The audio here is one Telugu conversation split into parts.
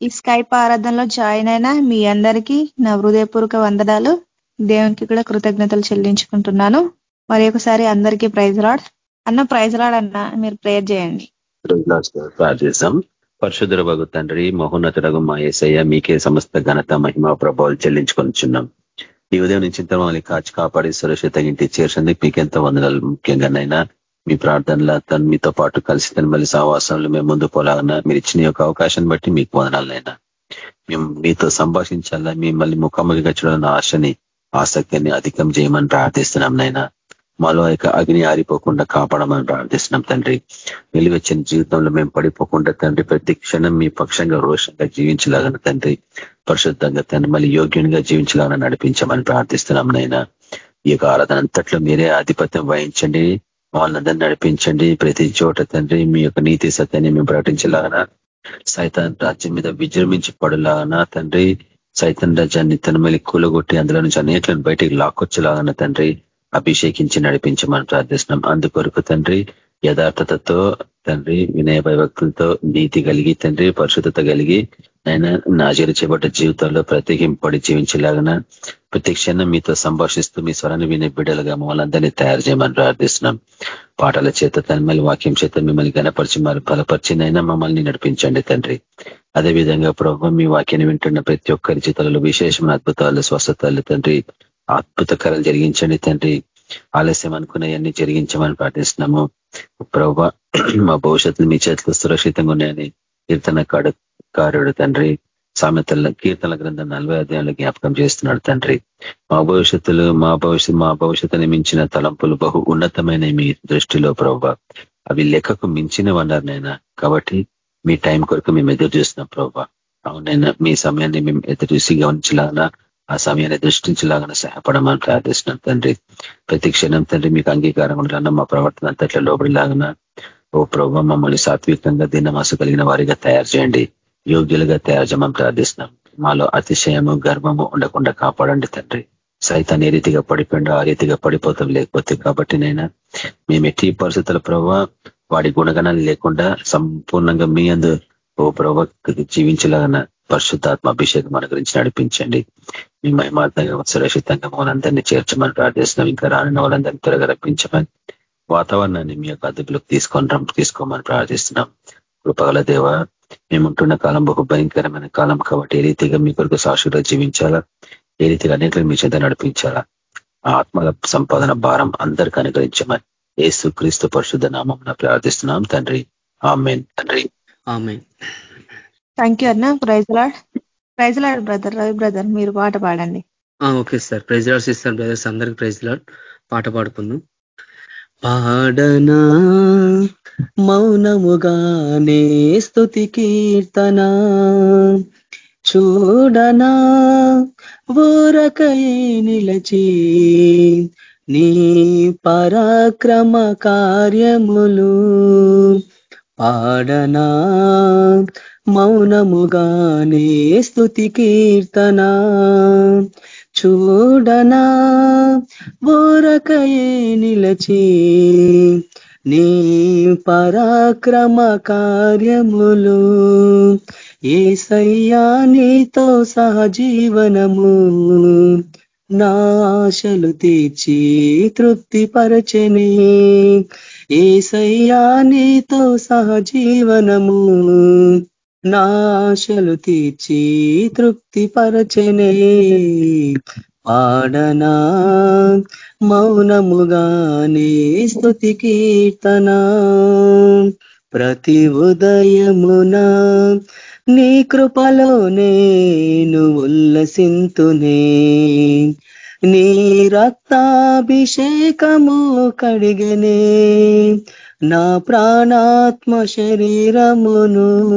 ఈ స్కైప్ ఆరాధనలో జాయిన్ అయిన మీ అందరికీ నా హృదయపూర్వక వందనాలు. దేవునికి కూడా కృతజ్ఞతలు చెల్లించుకుంటున్నాను. మరి ఒకసారి అందరికీ ప్రైజ్ రాడ్ అన్న ప్రైజ్ రాడ్ అన్న మీరు ప్రేయర్ చేయండి. ప్రార్థిస్తాం పరశుధర భగు తండ్రి మహోన్నతుడగు మా ఏసయ్య మీకే సమస్త ఘనత మహిమ ప్రభావాలు చెల్లించుకొనిచున్నాం ఈ ఉదయం నుంచి మమ్మల్ని కాచి కాపాడి సురక్షిత ఇంటి చేర్చేందుకు మీకెంత వందనాలు. ముఖ్యంగానైనా మీ ప్రార్థనల తను మీతో పాటు కలిసి తను మళ్ళీ సహవాసంలో మేము ముందు పోలాగన్నా మీరు ఇచ్చిన యొక్క అవకాశం బట్టి మీకు వదనాలైనా మేము మీతో సంభాషించాలా మిమ్మల్ని ముఖాముఖిగా చూడాలన్న ఆశని ఆసక్తిని అధికం చేయమని ప్రార్థిస్తున్నాం నైనా. మాలో యొక్క అగ్ని ఆరిపోకుండా కాపాడమని ప్రార్థిస్తున్నాం తండ్రి. వెలివచ్చిన జీవితంలో మేము పడిపోకుండా తండ్రి ప్రతి క్షణం మీ పక్షంగా రోషంగా జీవించలాగన తండ్రి. పరిశుద్ధంగా తండ్రి మళ్ళీ యోగ్యంగా జీవించలాగన నడిపించమని ప్రార్థిస్తున్నాం నైనా. ఈ యొక్క ఆరాధన అంతట్లో మీరే ఆధిపత్యం వహించండి. వాళ్ళందరినీ నడిపించండి. ప్రతి చోట తండ్రి మీ యొక్క నీతి సత్యాన్ని మేము ప్రకటించలాగన సైతాన్ రాజ్యం మీద విజృంభించి పడులాగన తండ్రి సైతన్ రాజ్యాన్ని తన కూలగొట్టి అందులో నుంచి అనేట్లను బయటికి లాక్కొచ్చేలాగన తండ్రి అభిషేకించి నడిపించమని ప్రార్థిస్తున్నాం. అందుకొరకు తండ్రి యథార్థతతో తండ్రి వినయ భయభక్తులతో నీతి కలిగి తండ్రి పరిశుద్ధత కలిగి ఆయన నాజీరు చేపట్ట జీవితంలో ప్రత్యేకింపడి జీవించేలాగన ప్రతి క్షణం మీతో సంభాషిస్తూ మీ స్వరాన్ని వినే బిడ్డలుగా మమ్మల్ని తయారు చేయమని ప్రార్థిస్తున్నాం. పాటల చేత తన వాక్యం చేత మిమ్మల్ని గనపరిచి మరి బలపరిచినైనా మమ్మల్ని నడిపించండి తండ్రి. అదేవిధంగా ప్రభు మీ వాక్యాన్ని వింటున్న ప్రతి ఒక్కరి జీతాలలో విశేషమైన అద్భుతాలు స్వస్థతలు తండ్రి. అద్భుతకరాలు జరిగించండి తండ్రి. ఆలస్యం అనుకునేవన్నీ జరిగించమని ప్రార్థిస్తున్నాము. ప్రభు మా భవిష్యత్తులు మీ చేతిలో సురక్షితంగా ఉన్నాయని కీర్తన కారుడు తండ్రి. సామెతల కీర్తన గ్రంథం నలభై అధ్యాయంలో జ్ఞాపకం చేస్తున్నాడు తండ్రి. మా భవిష్యత్తులు మా భవిష్యత్ మా భవిష్యత్తుని మించిన తలంపులు బహు ఉన్నతమైన మీ దృష్టిలో ప్రభావ అవి లెక్కకు మించినవన్నారు నైనా కాబట్టి మీ టైం కొరకు మేము ఎదురు చూస్తున్నాం ప్రభావ అవునైనా మీ సమయాన్ని మేము ఎదురు చూసి గమనించలాగా ఆ సమయాన్ని దృష్టించలాగా సహాయపడమని ప్రార్థిస్తున్నాం తండ్రి. ప్రతి క్షణం తండ్రి మీకు అంగీకారం ఉండాలన్నా మా ప్రవర్తన అంతట్లో లోబడిలాగన ఓ ప్రభావ మమ్మల్ని సాత్వికంగా దినమాస కలిగిన వారిగా తయారు చేయండి. యోగ్యులుగా తయారు ప్రార్థిస్తున్నాం. మాలో అతిశయము గర్వము ఉండకుండా కాపాడండి తండ్రి. సైతాన్ని ఏ రీతిగా పడిపోయిండో ఆ రీతిగా పడిపోతాం లేకపోతే కాబట్టి నైనా మేము ఎట్టి పరిస్థితుల ప్రభావ వాడి గుణగణాలు లేకుండా సంపూర్ణంగా మీ అందు ఓ ప్రభావ జీవించలాగన పరిశుద్ధాత్మ అభిషేకం మన గురించి నడిపించండి. మీ మహిమార్థంగా సురక్షితంగా మనందరినీ చేర్చమని ప్రార్థిస్తున్నాం. ఇంకా రాని వాళ్ళందరినీ త్వరగా రప్పించమని వాతావరణాన్ని మీ యొక్క అదుపులోకి తీసుకొని తీసుకోమని ప్రార్థిస్తున్నాం. కృపగల దేవ మేముంటున్న కాలం బహు భయంకరమైన కాలం కాబట్టి ఏ రీతిగా మీ కొరకు సాక్షిలో జీవించాలా? ఏ రీతిగా అనేకలు మీ చెంత నడిపించాలా? ఆత్మల సంపాదన భారం అందరికీ అనుగ్రహించమని ఏసు క్రీస్తు పరిశుద్ధ నామం ప్రార్థిస్తున్నాం. తండ్రి ఆమెన్. తండ్రి. థ్యాంక్ యూ అన్న. Praise lord praise lord brother Ravi brother మీరు పాట పాడండి. Okay sir. Praise lord sister brothers అందరికి ప్రైజ్ లాడ్ పాట పాడుకుందాం. పాడనా? మౌనముగానే స్థుతి కీర్తన. చూడనా ఊరకై నిలచి నీ పరాక్రమ కార్యములు పాడనా. మౌనముగానే స్థుతి కీర్తన. చూడనా ఊరకయే నిలచి నీ పరాక్రమ కార్యములు ఏసయ్యా నీతో సహజీవనము. నాశలు తీర్చి తృప్తిపరచని ఏసయ్యా నీతో సహజీవనము. నాశలు తీర్చి తృప్తిపరచనే పాడనా? మౌనముగానే స్థుతి కీర్తనా? ప్రతి ఉదయమున నీ కృపలో నేను ఉల్లసింతునే. నీ రక్తాభిషేకము కడిగనే. నా ప్రాణాత్మ శరీరమును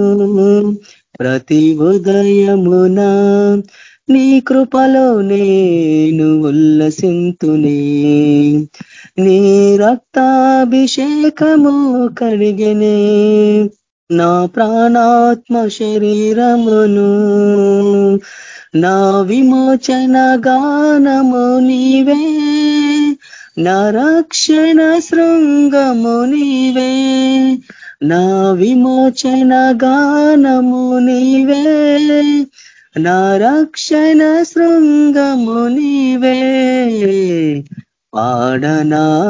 ప్రతి ఉదయమున నీ కృపలో నేను ఉల్లసింతునే. నీ రక్తాభిషేకము కడిగనే నా ప్రాణాత్మ శరీరమును. నా విమోచన గానము నీవే. నా రక్షణ శృంగము నీవే. నా విమోచన గానము నీవే. నా రక్షణ శృంగము నీవే. పాడనా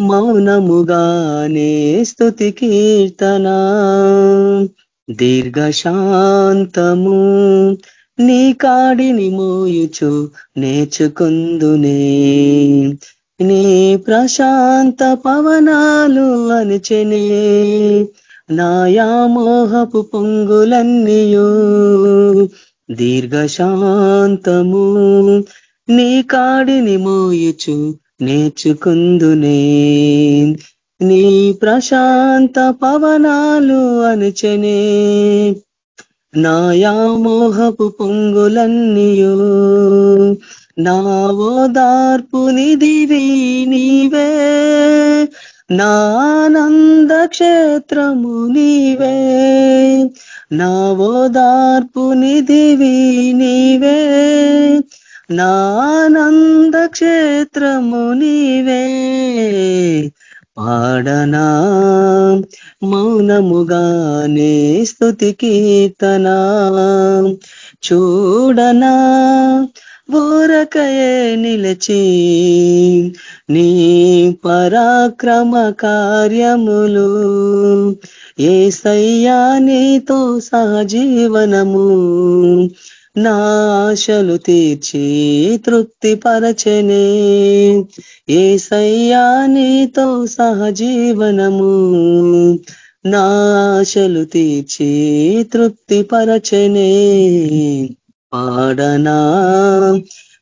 మౌనముగానే స్థుతి కీర్తన. దీర్ఘశాంతము నీ కాడిని మోయుచు నేర్చుకుందునే నీ. ప్రశాంత పవనాలు అనిచెనే నాయామోహపు పొంగులన్నీయు. దీర్ఘశాంతము నీ కాడిని మోయుచు నేర్చుకుందునే నీ ప్రశాంత పవనాలు అనుచనే నాయామోహపు పొంగులన్నీయు. నా ఓదార్పు నిధివి నీవే. నానంద క్షేత్రము నీవే నా నిధివి నీవే నానంద క్షేత్రము నీవే పాడనా మౌనముగానే స్థుతి కీర్తనా చూడనా ఊరకయే నిలచి నీ పరాక్రమ కార్యములు. ఏ సయ్యా నీతో సహజీవనము. నాశలు తీర్చి తృప్తిపరచనే. ఏ సయ్యా నీతో సహజీవనము. నాశలు తీర్చి తృప్తిపరచనే. పాడనా?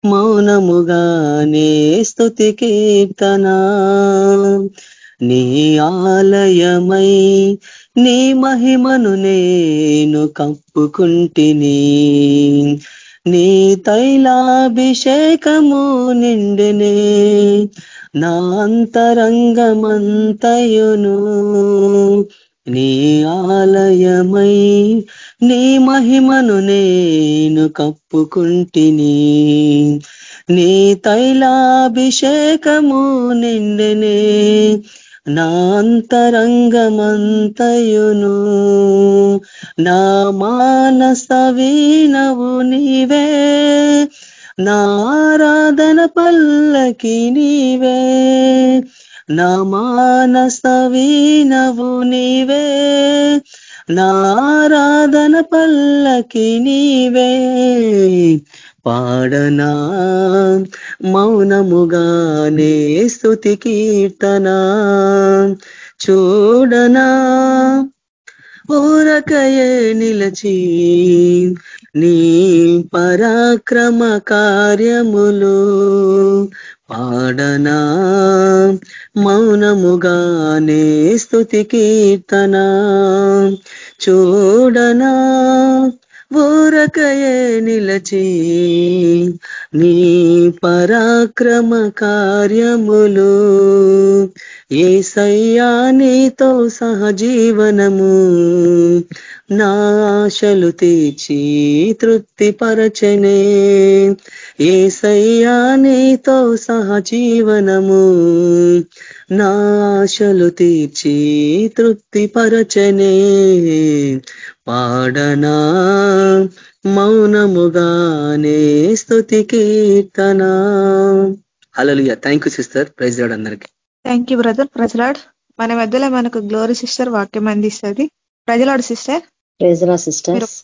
మౌనముగానే స్థుతి కీర్తనా? నీ ఆలయమై నీ మహిమను నేను కప్పుకుంటిని. నీ తైలాభిషేకము నిండినే నా అంతరంగమంతయును. నీ ఆలయమై నీ మహిమను నేను కప్పుకుంటిని. నీ తైలాభిషేకము నిండెనే. నా అంతరంగమంతయును. నా మానస వీణవు నీవే. నా ఆరాధన పల్లకి నీవే. నా మానస వీణవు నీవే. నారాధన పల్లకి నీవే పాడనా మౌనముగానే స్థుతి కీర్తనా చూడనా ఊరకయే నిలచి నీ పరాక్రమ కార్యములు పాడనా? మౌనముగానే స్థుతి కీర్తనా చూడనా? ఊరకయే నిలచి నీ పరాక్రమ కార్యములు ఏ సయ్యా నీతో సహజీవనము నాశలు తీర్చి తృప్తిపరచనే. ఏ సయ్యా నీతో సహజీవనము నాశలు తీర్చి తృప్తిపరచనే. పాడనా మౌనముగానే స్థుతి Keerthana. Hello thank you sister praise lord అందరికి. Thank you brother praise lord మన మధ్యలో మనకు గ్లోరీ సిస్టర్ వాక్యం అందిస్తుంది. ప్రజలాడు సిస్టర్ ప్రైజ్లా సిస్టర్స్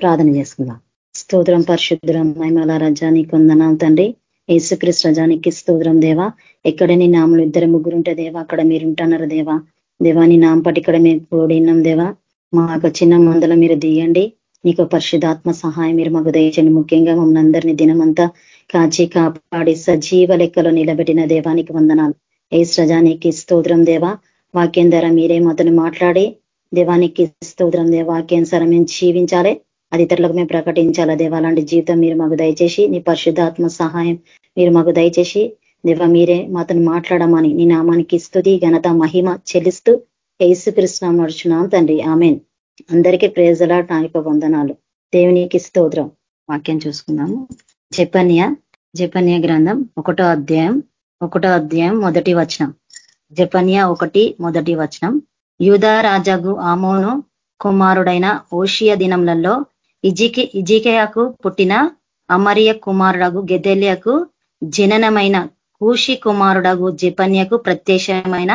ప్రార్థన చేసుకుందాం. స్తోత్రం పరిశుద్ధం మహిమల రజానికి వందనాలు తండ్రి. యేసుక్రీస్ రజానికి స్తోత్రం దేవా. ఎక్కడ నీ నాములు ఇద్దరు ముగ్గురుంటే దేవా అక్కడ మీరుంటున్నారు దేవా. దేవా నీ నాంపటి ఇక్కడ మేము కూడినాం దేవా. మాకు చిన్న మందులో మీరు దియండి నీకు పరిశుధాత్మ సహాయం మీరు మాకు దయచండి ముఖ్యంగా మమ్మల్ని అందరినీ దినమంతా కాచి కాపాడి సజీవ లెక్కలో నిలబెట్టిన దేవానికి వందనాలు. ఏ సజానికి స్తోత్రం దేవా. వాక్యం ద్వారా మీరే మాతను మాట్లాడి దేవానికి స్తోత్రం దేవ వాక్యానుసారం మేము జీవించాలి. అది ఇతరులకు మేము ప్రకటించాలి దేవా? అలాంటి జీవితం మీరు మాకు దయచేసి నీ పరిశుద్ధాత్మ సహాయం మీరు మాకు దయచేసి దేవ మీరే మాతను మాట్లాడమని నీ నామానికి స్థుతి ఘనత మహిమ చెల్లిస్తూ ఏసు కృష్ణ నడుచున్నాం తండ్రి. ఆమెన్. అందరికీ ప్రేజలా నాయక వందనాలు. దేవునికి స్తోత్రం. వాక్యం చూసుకున్నాము జపన్య జపన్య గ్రంథం ఒకటో అధ్యాయం ఒకటో అధ్యాయం మొదటి వచనం. జపన్య ఒకటి మొదటి వచనం. యూదా రాజాగు ఆమోను కుమారుడైన ఓషియ దినములలో ఇజికి ఇజికయకు పుట్టిన అమరియ కుమారుడగు గెదెలియకు జననమైన కూషి కుమారుడగు జపన్యకు ప్రత్యక్షమైన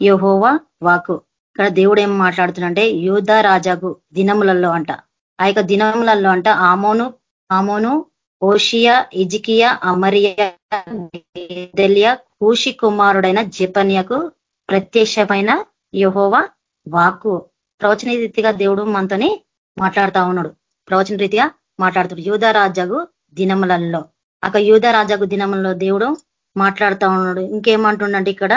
యహోవా వాకు ఇక్కడ దేవుడు ఏం మాట్లాడుతున్నంటే యూదా రాజాకు దినములలో అంట. ఆ యొక్క దినములలో అంట ఆమోను ఆమోను ఓషియా ఇజికియా అమరియా కూషి కుమారుడైన జపన్యకు ప్రత్యక్షమైన యహోవా వాక్కు ప్రవచన రీతిగా దేవుడు మనతోని మాట్లాడుతా ఉన్నాడు. ప్రవచన రీతిగా మాట్లాడుతాడు యూధరాజగు దినములలో అక యూధరాజగు దినములలో దేవుడు మాట్లాడుతా ఉన్నాడు. ఇంకేమంటుండంటే ఇక్కడ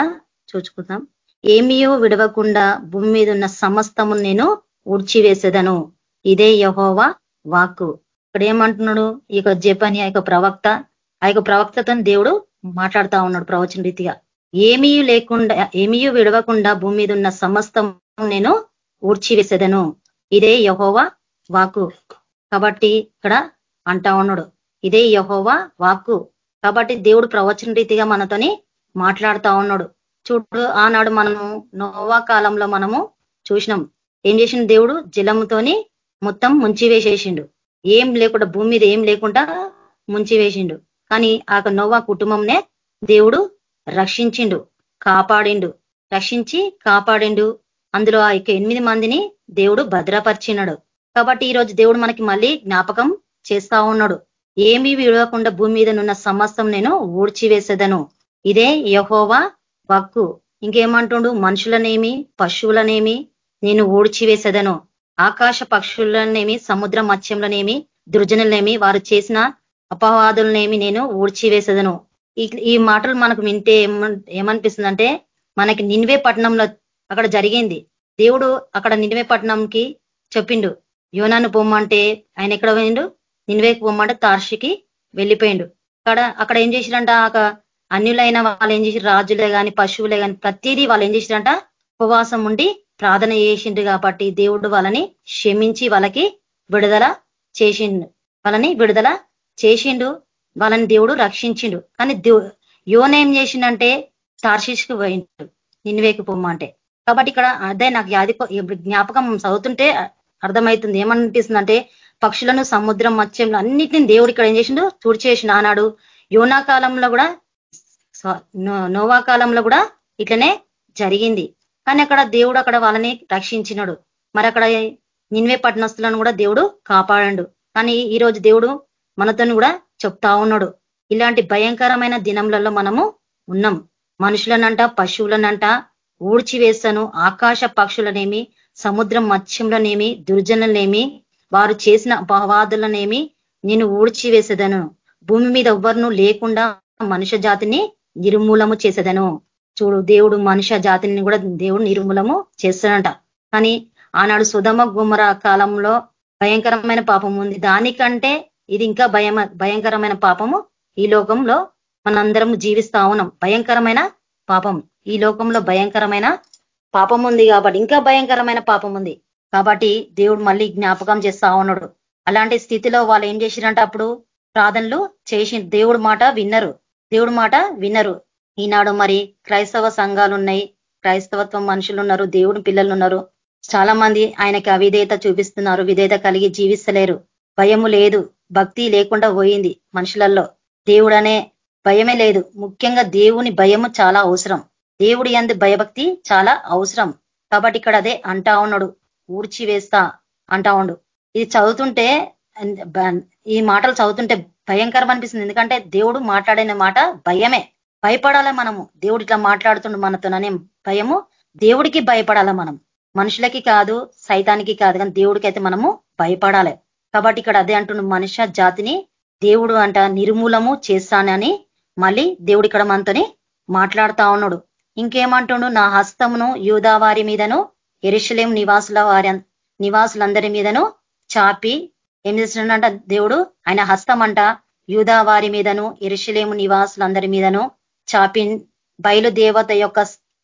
చూసుకుందాం. ఏమీయో విడవకుండా భూమి మీద ఉన్న సమస్తము నేను ఉడ్చివేసేదను ఇదే యహోవా వాక్కు. ఇక్కడ ఏమంటున్నాడు? ఈ యొక్క జపని ఆ యొక్క ప్రవక్త ఆ యొక్క ప్రవక్తతో దేవుడు మాట్లాడుతా ఉన్నాడు ప్రవచన రీతిగా. ఏమీ లేకుండా ఏమీ విడవకుండా భూమి మీద ఉన్న సమస్తం నేను ఊడ్చివేసేదను. ఇదే యహోవా వాకు కాబట్టి ఇక్కడ అంటా ఉన్నాడు ఇదే యహోవా వాక్కు. కాబట్టి దేవుడు ప్రవచన రీతిగా మనతోని మాట్లాడుతా ఉన్నాడు. చూడు ఆనాడు మనము నోవా కాలంలో మనము చూసినాం. ఏం చేసిన దేవుడు? జలముతోని మొత్తం ముంచి వేసేసిండు ఏం లేకుండా భూమి మీద ఏం లేకుండా ముంచి వేసిండు కానీ ఆ నోవా కుటుంబంనే దేవుడు రక్షించిండు కాపాడిండు. రక్షించి కాపాడిండు. అందులో ఆ యొక్క ఎనిమిది మందిని దేవుడు భద్రపరిచినాడు. కాబట్టి ఈరోజు దేవుడు మనకి మళ్ళీ జ్ఞాపకం చేస్తా ఉన్నాడు. ఏమీ విడవకుండా భూమి మీద నున్న సమస్తం నేను ఊడ్చివేసేదను. ఇదే యహోవా వక్కు. ఇంకేమంటుండు? మనుషులనేమి పశువులనేమి నేను ఊడ్చివేసేదను. ఆకాశ పక్షులనేమి సముద్ర మత్స్యంలోనేమి దుర్జనులనేమి వారు చేసిన అపవాదులనేమి నేను ఊడ్చివేసేదను. ఈ మాటలు మనకు వింటే ఏమనిపిస్తుందంటే మనకి నిన్వే పట్టణంలో అక్కడ జరిగింది. దేవుడు అక్కడ నిన్వే పట్టణంకి చెప్పిండు. యోనాను పొమ్మంటే ఆయన ఎక్కడ పోయిండు? నిన్వేకి పొమ్మంటే తార్షికి వెళ్ళిపోయిండు. అక్కడ అక్కడ ఏం చేసిరంట? అన్యులైన వాళ్ళు ఏం చేసి రాజులే కానీ పశువులే కానీ ప్రతిదీ వాళ్ళు ఏం చేసిరంట? ఉపవాసం ఉండి ప్రార్థన చేసిండు కాబట్టి దేవుడు వాళ్ళని క్షమించి వాళ్ళకి విడుదల చేసిండు. వాళ్ళని విడుదల చేసిండు. వాళ్ళని దేవుడు రక్షించిండు. కానీ యోన ఏం చేసిండంటే తార్షిష్కి పోయిండు. నిన్వేకి పొమ్మంటే కాబట్టి ఇక్కడ అదే నాకు యాది జ్ఞాపకం చదువుతుంటే అర్థమవుతుంది ఏమనిపిస్తుందంటే పక్షులను సముద్రం మత్స్యంలో అన్నిటిని దేవుడు ఇక్కడ ఏం చేసిండు? తుడిచేసిండు. ఆనాడు యోనా కాలంలో కూడా నోవా కాలంలో కూడా ఇట్లనే జరిగింది. కానీ అక్కడ దేవుడు అక్కడ వాళ్ళని రక్షించినాడు. మరి అక్కడ నిన్వే పట్టణస్తులను కూడా దేవుడు కాపాడండు. కానీ ఈ రోజు దేవుడు మనతో కూడా చెప్తా ఉన్నాడు. ఇలాంటి భయంకరమైన దినములలో మనము ఉన్నాం. మనుషులనంట పశువులనంట ఊడ్చివేస్తాను ఆకాశ పక్షులనేమి సముద్రం మత్స్యంలోనేమి దుర్జనులనేమి వారు చేసిన అపవాదులనేమి నేను ఊడ్చివేసేదను. భూమి మీద ఎవ్వరును లేకుండా మనుష్య జాతిని నిర్మూలము చేసేదను. చూడు దేవుడు మనుష్య జాతిని కూడా దేవుడు నిర్మూలము చేస్తాడంట. కానీ ఆనాడు సుధమ గుమర కాలంలో భయంకరమైన పాపం ఉంది. దానికంటే ఇది ఇంకా భయం భయంకరమైన పాపము. ఈ లోకంలో మనందరం జీవిస్తా ఉన్నాం. భయంకరమైన పాపం. ఈ లోకంలో భయంకరమైన పాపం ఉంది కాబట్టి ఇంకా భయంకరమైన పాపం ఉంది. కాబట్టి దేవుడు మళ్ళీ జ్ఞాపకం చేస్తా ఉన్నాడు. అలాంటి స్థితిలో వాళ్ళు ఏం చేసిరంటే అప్పుడు ప్రార్థనలు చేసి దేవుడు మాట విన్నరు. దేవుడు మాట విన్నరు. ఈనాడు మరి క్రైస్తవ సంఘాలు ఉన్నాయి. క్రైస్తవత్వం మనుషులు ఉన్నారు దేవుడు పిల్లలు ఉన్నారు. చాలా మంది ఆయనకి అవిధేయత చూపిస్తున్నారు విధేయత కలిగి జీవిస్తలేరు. భయము లేదు భక్తి లేకుండా పోయింది మనుషులలో దేవుడనే భయమే లేదు. ముఖ్యంగా దేవుని భయము చాలా అవసరం. దేవుడి అందు భయభక్తి చాలా అవసరం. కాబట్టి ఇక్కడ అదే అంటా ఉన్నాడు. ఊడ్చి వేస్తా అంటా ఉండు. ఇది చదువుతుంటే ఈ మాటలు చదువుతుంటే భయంకరం అనిపిస్తుంది. ఎందుకంటే దేవుడు మాట్లాడిన మాట భయమే. భయపడాల మనము? దేవుడు ఇట్లా మాట్లాడుతుండు మనతోననే భయము. దేవుడికి భయపడాల మనం? మనుషులకి కాదు సైతానికి కాదు. కానీ దేవుడికి అయితే మనము భయపడాలి. కాబట్టి ఇక్కడ అదే అంటుండు మనుష్య జాతిని దేవుడు అంట నిర్మూలము చేస్తానని మళ్ళీ దేవుడు ఇక్కడ మనతోని మాట్లాడుతా ఉన్నాడు. ఇంకేమంటుండు? నా హస్తమును యూదా వారి మీదను ఎరుషలేం నివాసుల వారి నివాసులందరి మీదను చాపి ఏం చేస్తున్నాడంట దేవుడు? ఆయన హస్తం అంట యూదా వారి మీదను ఎరుషలేము నివాసులందరి మీదను చాపి బయలుదేవత యొక్క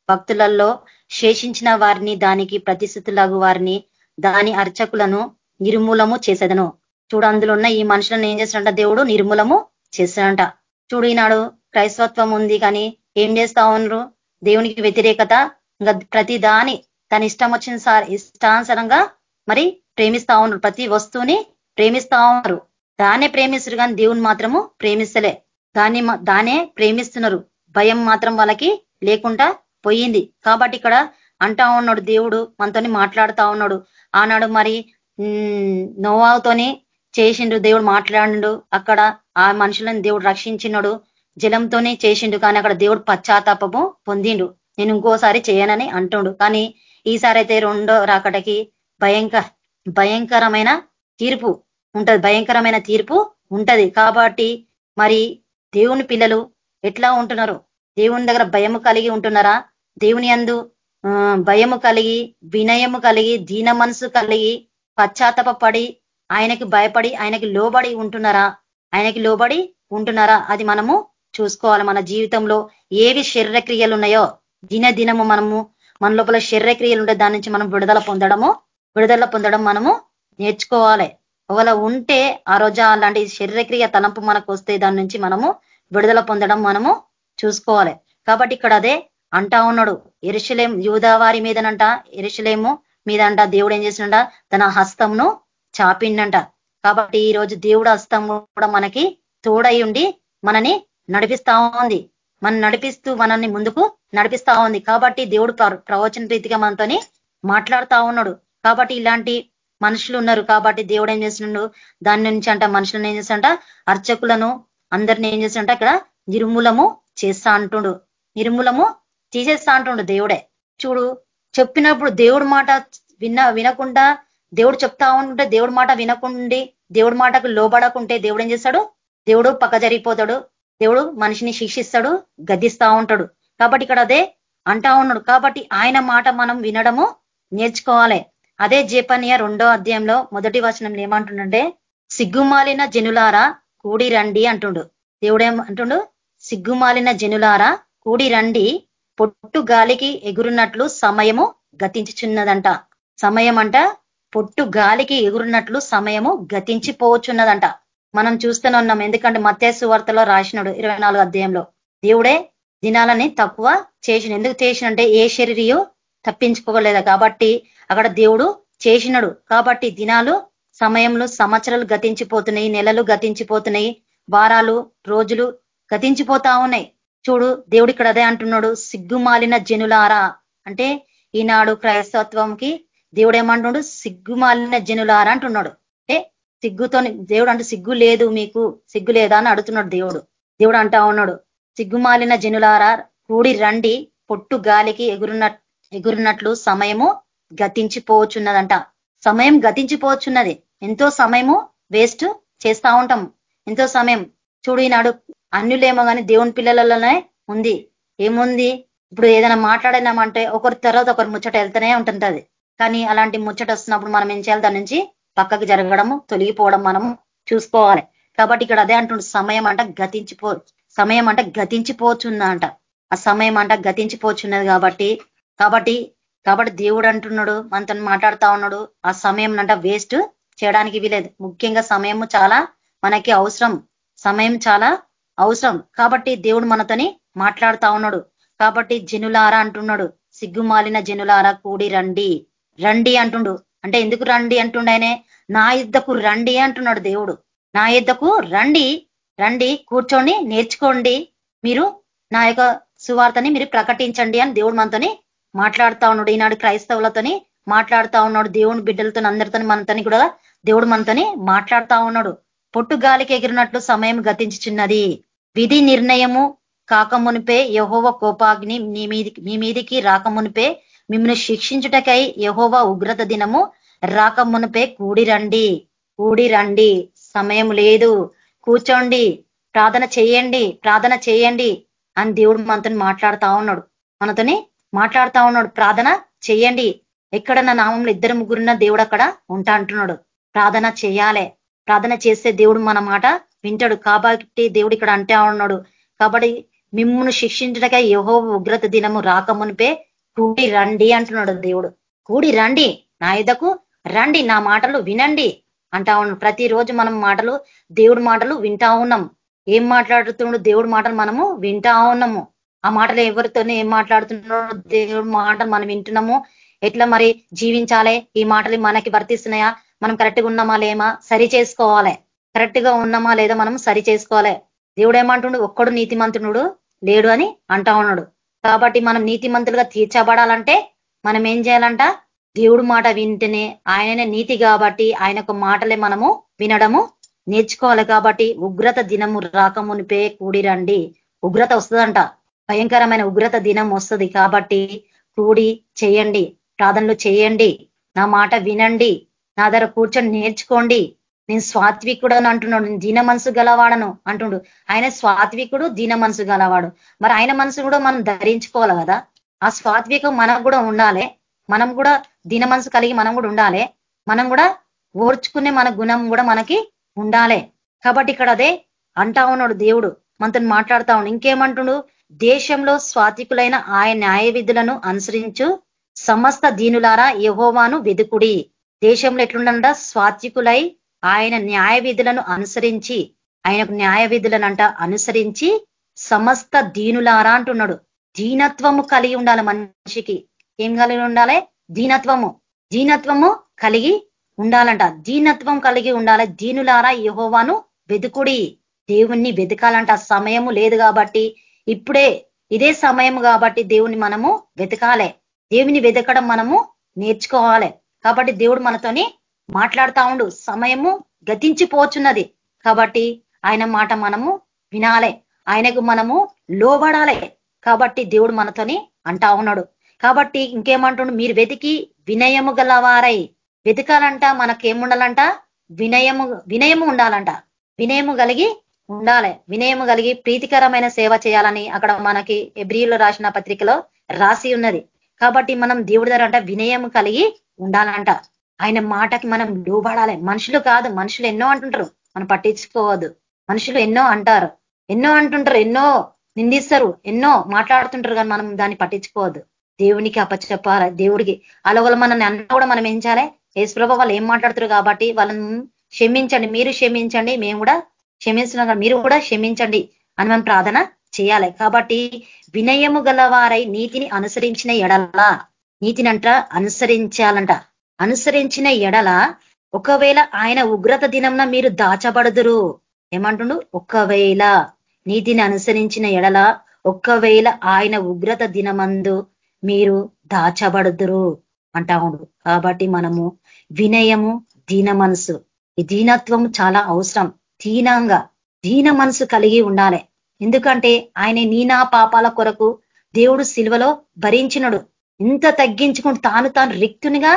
భక్తులలో శేషించిన వారిని దానికి ప్రతిస్థితులకు వారిని దాని అర్చకులను నిర్మూలము చేసేదను. చూడు అందులో ఉన్న ఈ మనుషులను ఏం చేస్తాడంట? దేవుడు నిర్మూలము చేస్తాడంట. చూడు ఈనాడు క్రైస్తవత్వం ఉంది కానీ ఏం చేస్తా ఉన్నారు? దేవునికి వ్యతిరేకత ఇంకా ప్రతి దాని తన ఇష్టం వచ్చిన సార్ ఇష్టానుసరంగా మరి ప్రేమిస్తా ఉన్నారు. ప్రతి వస్తువుని ప్రేమిస్తా ఉన్నారు. దాన్నే ప్రేమిస్తారు కానీ దేవుని మాత్రము ప్రేమిస్తలే. దాన్ని దానే ప్రేమిస్తున్నారు. భయం మాత్రం వాళ్ళకి లేకుండా పోయింది. కాబట్టి ఇక్కడ అంటా ఉన్నాడు దేవుడు మనతోని మాట్లాడుతా ఉన్నాడు. ఆనాడు మరి నోవాతోనే చేసిండు దేవుడు మాట్లాడిండు. అక్కడ ఆ మనుషులను దేవుడు రక్షించినడు జలంతోనే చేసిండు. కానీ అక్కడ దేవుడు పశ్చాత్తాపము పొందిండు. నేను ఇంకోసారి చేయనని అంటుండు. కానీ ఈసారి అయితే రెండో రాకటకి భయంకర భయంకరమైన తీర్పు ఉంటది. భయంకరమైన తీర్పు ఉంటది. కాబట్టి మరి దేవుని పిల్లలు ఎట్లా ఉంటున్నారు? దేవుని దగ్గర భయము కలిగి ఉంటున్నారా? దేవుని అందు భయము కలిగి వినయము కలిగి దీన మనసు కలిగి పశ్చాత్తపడి ఆయనకి భయపడి ఆయనకి లోబడి ఉంటున్నారా? ఆయనకి లోబడి ఉంటున్నారా? అది మనము చూసుకోవాలి మన జీవితంలో. ఏవి శరీరక్రియలు ఉన్నాయో దిన దినము మనము మన లోపల శరీరక్రియలు ఉంటే దాని నుంచి మనం విడుదల పొందడము విడుదల పొందడం మనము నేర్చుకోవాలి. ఒకవేళ ఉంటే ఆ రోజు అలాంటి శరీరక్రియ తలంపు మనకు వస్తే దాని నుంచి మనము విడుదల పొందడం మనము చూసుకోవాలి. కాబట్టి ఇక్కడ అదే అంటా ఉన్నాడు. ఎరుశలేం యూదావారి మీదనంట ఎరుశలేము మీదంట దేవుడు ఏం చేసిండ తన హస్తంను చాపిండంట కాబట్టి ఈ రోజు దేవుడు హస్తం కూడా మనకి తోడై ఉండి మనని నడిపిస్తా ఉంది. మనం నడిపిస్తూ మనల్ని ముందుకు నడిపిస్తా ఉంది. కాబట్టి దేవుడు ప్రవచన రీతిగా మనతోని మాట్లాడుతా ఉన్నాడు. కాబట్టి ఇలాంటి మనుషులు ఉన్నారు. కాబట్టి దేవుడు ఏం చేస్తున్నాడు దాని నుంచి అంట మనుషులను ఏం చేస్తాంట అర్చకులను అందరిని ఏం చేస్తాంట ఇక్కడ నిర్మూలము చేస్తా అంటుండు. నిర్మూలము తీసేస్తా అంటుండు దేవుడే. చూడు చెప్పినప్పుడు దేవుడి మాట విన్న వినకుండా దేవుడు చెప్తా ఉంటే దేవుడి మాట వినకుండి దేవుడి మాటకు లోబడకుంటే దేవుడు ఏం చేస్తాడు? దేవుడు పక్క జరిగిపోతాడు. దేవుడు మనిషిని శిక్షిస్తాడు గద్దిస్తా ఉంటాడు. కాబట్టి ఇక్కడ అదే అంటా ఉన్నాడు. కాబట్టి ఆయన మాట మనం వినడము నేర్చుకోవాలి. అదే జేపనియ రెండో అధ్యాయంలో మొదటి వచనం ఏమంటుండే సిగ్గుమాలిన జనులారా కూడి రండి అంటుండు. దేవుడేం అంటుండు? సిగ్గుమాలిన జనులారా కూడి రండి. పొట్టు గాలికి ఎగురున్నట్లు సమయము గతించుచున్నదంట. సమయం అంట పొట్టు గాలికి ఎగురున్నట్లు సమయము గతించిపోవచ్చున్నదంట మనం చూస్తూనే ఉన్నాం ఎందుకంటే మత్స్సు వార్తలో రాసినాడు ఇరవై అధ్యాయంలో. దేవుడే దినాలని తక్కువ చేసిన ఎందుకు చేసినంటే ఏ శరీరయు తప్పించుకోగలేదు కాబట్టి అక్కడ దేవుడు చేసినాడు. కాబట్టి దినాలు సమయంలో సంవత్సరాలు గతించిపోతున్నాయి నెలలు గతించిపోతున్నాయి వారాలు రోజులు గతించిపోతా ఉన్నాయి. చూడు దేవుడు ఇక్కడ అదే అంటున్నాడు సిగ్గుమాలిన జనులారా. అంటే ఈనాడు క్రైస్తత్వంకి దేవుడు ఏమంటున్నాడు సిగ్గుమాలిన జనులారా అంటున్నాడు. ఏ సిగ్గుతో దేవుడు అంటే సిగ్గు లేదు మీకు సిగ్గు లేదా అని అడుగుతున్నాడు దేవుడు. దేవుడు అంటా ఉన్నాడు సిగ్గుమాలిన జనులారా కూడి రండి పొట్టు గాలికి ఎగురున్న ఎగురున్నట్లు సమయము గతించిపోవచ్చున్నదంట సమయం గతించిపోవచ్చున్నది ఎంతో సమయము వేస్ట్ చేస్తా ఉంటాం. ఎంతో సమయం. చూడు ఈనాడు అన్యులేమో కానీ దేవుని పిల్లలలోనే ఉంది. ఏముంది? ఇప్పుడు ఏదైనా మాట్లాడినామంటే ఒకరి తర్వాత ఒకరు ముచ్చట వెళ్తూనే ఉంటుంటుంది. కానీ అలాంటి ముచ్చట వస్తున్నప్పుడు మనం ఏం చేయాలి? దాని నుంచి పక్కకు జరగడము తొలగిపోవడం మనము చూసుకోవాలి. కాబట్టి ఇక్కడ అదే అంటుండు సమయం అంట గతించిపో సమయం అంట గతించిపోచుందంట. ఆ సమయం అంట గతించిపోచున్నది కాబట్టి కాబట్టి కాబట్టి దేవుడు అంటున్నాడు మనతో మాట్లాడుతా ఉన్నాడు ఆ సమయం అంట వేస్ట్ చేయడానికి వీలేదు. ముఖ్యంగా సమయము చాలా మనకి అవసరం. సమయం చాలా అవసరం. కాబట్టి దేవుడు మనతోని మాట్లాడుతా ఉన్నాడు. కాబట్టి జనులారా అంటున్నాడు. సిగ్గుమాలిన జనులారా కూడి రండి. రండి అంటుండు. అంటే ఎందుకు రండి అంటుండయనే నా యుద్ధకు రండి అంటున్నాడు దేవుడు. నా యుద్ధకు రండి. రండి కూర్చోండి నేర్చుకోండి. మీరు నా యొక్క సువార్తని మీరు ప్రకటించండి అని దేవుడు మనతోని మాట్లాడుతా ఉన్నాడు. ఈనాడు క్రైస్తవులతోని మాట్లాడుతా ఉన్నాడు. దేవుని బిడ్డలతో అందరితో మనతోని కూడా దేవుడు మనతోని మాట్లాడుతా ఉన్నాడు. పొట్టు గాలికి ఎగిరినట్లు సమయం గతించుచున్నది. విధి నిర్ణయము కాకమునిపే యహోవ కోపాగ్ని మీ మీదికి మీ మీదికి రాకమునిపే మిమ్మల్ని శిక్షించుటకై యహోవ ఉగ్రత దినము రాకమునిపే కూడి రండి కూడి రండి సమయం లేదు. కూర్చోండి. ప్రార్థన చేయండి. ప్రార్థన చేయండి అని దేవుడు మనతో మాట్లాడుతా ఉన్నాడు. మనతోని మాట్లాడుతా ఉన్నాడు. ప్రార్థన చేయండి. ఎక్కడ నా నామంలో ఇద్దరు ముగ్గురున్న దేవుడు అక్కడ ఉంటా అంటున్నాడు. ప్రార్థన చేయాలి. ప్రార్థన చేస్తే దేవుడు మన మాట వింటాడు. కాబట్టి దేవుడు ఇక్కడ అంటే ఉన్నాడు. కాబట్టి మిమ్మును శిక్షించడగా యహో ఉగ్రత దినము రాకమునిపే కూడి రండి అంటున్నాడు దేవుడు. కూడి రండి. నా యుద్ధకు రండి. నా మాటలు వినండి అంటా ఉన్నాడు. ప్రతిరోజు మనం మాటలు దేవుడి మాటలు వింటా ఉన్నాం. ఏం మాట్లాడుతున్నాడు? దేవుడి మాటలు మనము వింటా ఉన్నాము. ఆ మాటలు ఎవరితోనే ఏం మాట్లాడుతున్నాడు? దేవుడు మాటలు మనం వింటున్నాము. ఎట్లా మరి జీవించాలి? ఈ మాటలు మనకి వర్తిస్తున్నాయా? మనం కరెక్ట్గా ఉన్నామా లేమా? సరి చేసుకోవాలి. కరెక్ట్గా ఉన్నామా లేదా మనం సరి చేసుకోవాలి? దేవుడు ఏమంటుండు ఒక్కడు నీతిమంతునుడు లేడు అని అంటా ఉన్నాడు. కాబట్టి మనం నీతిమంతులుగా తీర్చబడాలంటే మనం ఏం చేయాలంట? దేవుడు మాట వింటేనే ఆయననే నీతి కాబట్టి ఆయన మాటలే మనము వినడము నేర్చుకోవాలి కాబట్టి ఉగ్రత దినము రాకమునిపే కూడిరండి. ఉగ్రత వస్తుందంట. భయంకరమైన ఉగ్రత దినం వస్తుంది కాబట్టి కూడి చేయండి. ప్రార్థనలు చేయండి. నా మాట వినండి. నా దగ్గర కూర్చొని నేర్చుకోండి. నేను స్వాత్వికుడు అని అంటున్నాడు. నేను దీన మనసు గలవాడను అంటుండు. ఆయన స్వాత్వికుడు దీన మనసు గలవాడు. మరి ఆయన మనసు కూడా మనం ధరించుకోవాలి కదా? ఆ స్వాత్వికం మనకు కూడా ఉండాలి. మనం కూడా దీన మనసు కలిగి మనం కూడా ఉండాలి. మనం కూడా ఓర్చుకునే మన గుణం కూడా మనకి ఉండాలి. కాబట్టి ఇక్కడ అదే అంటా ఉన్నాడు దేవుడు. మనతో మాట్లాడుతా ఉన్నాడు. ఇంకేమంటుడు? దేశంలో స్వాతికులైన ఆయన న్యాయ విధులను అనుసరించు సమస్త దీనులారా యహోవాను వెదుకుడి. దేశంలో ఎట్లుండంట స్వాత్వికులై ఆయన న్యాయ విధులను అనుసరించి ఆయనకు న్యాయ విధులనంట అనుసరించి సమస్త దీనులారా అంటున్నాడు. దీనత్వము కలిగి ఉండాలి మనిషికి. ఏం కలిగి ఉండాలి? దీనత్వము. దీనత్వము కలిగి ఉండాలంట. దీనత్వం కలిగి ఉండాలి. దీనులారా యహోవాను వెతుకుడి దేవుణ్ణి వెతకాలంట సమయము లేదు కాబట్టి ఇప్పుడే ఇదే సమయం కాబట్టి దేవుణ్ణి మనము వెతకాలి దేవుని వెతకడం మనము నేర్చుకోవాలి. కాబట్టి దేవుడు మనతోని మాట్లాడుతా ఉండు. సమయము గతించిపోచున్నది. కాబట్టి ఆయన మాట మనము వినాలే. ఆయనకు మనము లోబడాలే. కాబట్టి దేవుడు మనతోని అంటా ఉన్నాడు. కాబట్టి ఇంకేమంటుండు? మీరు వెతికి వినయము గలవారై. వెతకాలంట మనకేముండాలంట? వినయము వినయము ఉండాలంట. వినయము కలిగి ఉండాలి. వినయము కలిగి ప్రీతికరమైన సేవ చేయాలని అక్కడ మనకి ఎబ్రిలో రాసిన పత్రికలో రాసి ఉన్నది. కాబట్టి మనం దేవుడి దగ్గర అంట వినయం కలిగి ఉండాలంట. ఆయన మాటకి మనం లోబడాలి. మనుషులు కాదు మనుషులు ఎన్నో అంటుంటారు. మనం పట్టించుకోవద్దు. మనుషులు ఎన్నో అంటారు. ఎన్నో అంటుంటారు ఎన్నో నిందిస్తారు ఎన్నో మాట్లాడుతుంటారు కానీ మనం దాన్ని పట్టించుకోవద్దు. దేవునికి అప్పచెప్పాలి దేవుడికి అలవల మనల్ని అన్న కూడా మనం ఏం చేయాలి? యేసుప్రభ వాళ్ళు ఏం మాట్లాడుతారు కాబట్టి వాళ్ళని క్షమించండి మీరు క్షమించండి మేము కూడా క్షమిస్తున్నాం మీరు కూడా క్షమించండి అని మనం ప్రార్థన చేయాలి. కాబట్టి వినయము గలవారై నీతిని అనుసరించిన ఎడల నీతిని అంట అనుసరించాలంట. అనుసరించిన ఎడల ఒకవేళ ఆయన ఉగ్రత దినంన మీరు దాచబడదురు. ఏమంటుండు? ఒకవేళ నీతిని అనుసరించిన ఎడల ఒక్కవేళ ఆయన ఉగ్రత దినమందు మీరు దాచబడుదురు అంటా ఉండు కాబట్టి మనము వినయము దీన మనసు ఈ దీనత్వం చాలా అవసరం. దీనంగా దీన మనసు కలిగి ఉండాలి. ఎందుకంటే ఆయన నీనా పాపాల కొరకు దేవుడు శిలువలో భరించినడు. ఇంత తగ్గించుకుంటూ తాను తాను రిక్తునిగా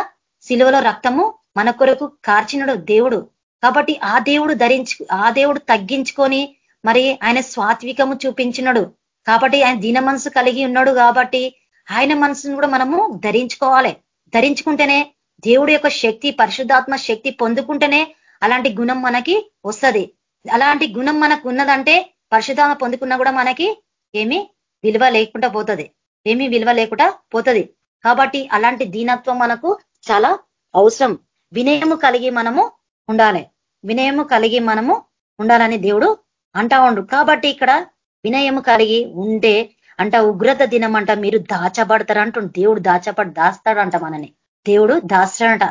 శిలువలో రక్తము మన కొరకు కార్చినడు దేవుడు. కాబట్టి ఆ దేవుడు ధరించు ఆ దేవుడు తగ్గించుకొని మరి ఆయన స్వాత్వికము చూపించినడు. కాబట్టి ఆయన దీన మనసు కలిగి ఉన్నాడు కాబట్టి ఆయన మనసును కూడా మనము ధరించుకోవాలి. ధరించుకుంటేనే దేవుడి యొక్క శక్తి పరిశుద్ధాత్మ శక్తి పొందుకుంటేనే అలాంటి గుణం మనకి వస్తుంది. అలాంటి గుణం మనకు ఉన్నదంటే పరిశుధాత్మ పొందుకున్నా కూడా మనకి ఏమి విలువ లేకుండా పోతుంది. ఏమీ విలువ లేకుండా పోతుంది. కాబట్టి అలాంటి దీనత్వం మనకు చాలా అవసరం. వినయము కలిగి మనము ఉండాలి. వినయము కలిగి మనము ఉండాలని దేవుడు అంటా ఉండు. కాబట్టి ఇక్కడ వినయము కలిగి ఉంటే అంట ఉగ్రత దినం అంట మీరు దాచబడతారంటు దేవుడు దాచబడి దాస్తాడంట మనని. దేవుడు దాస్తాడంట.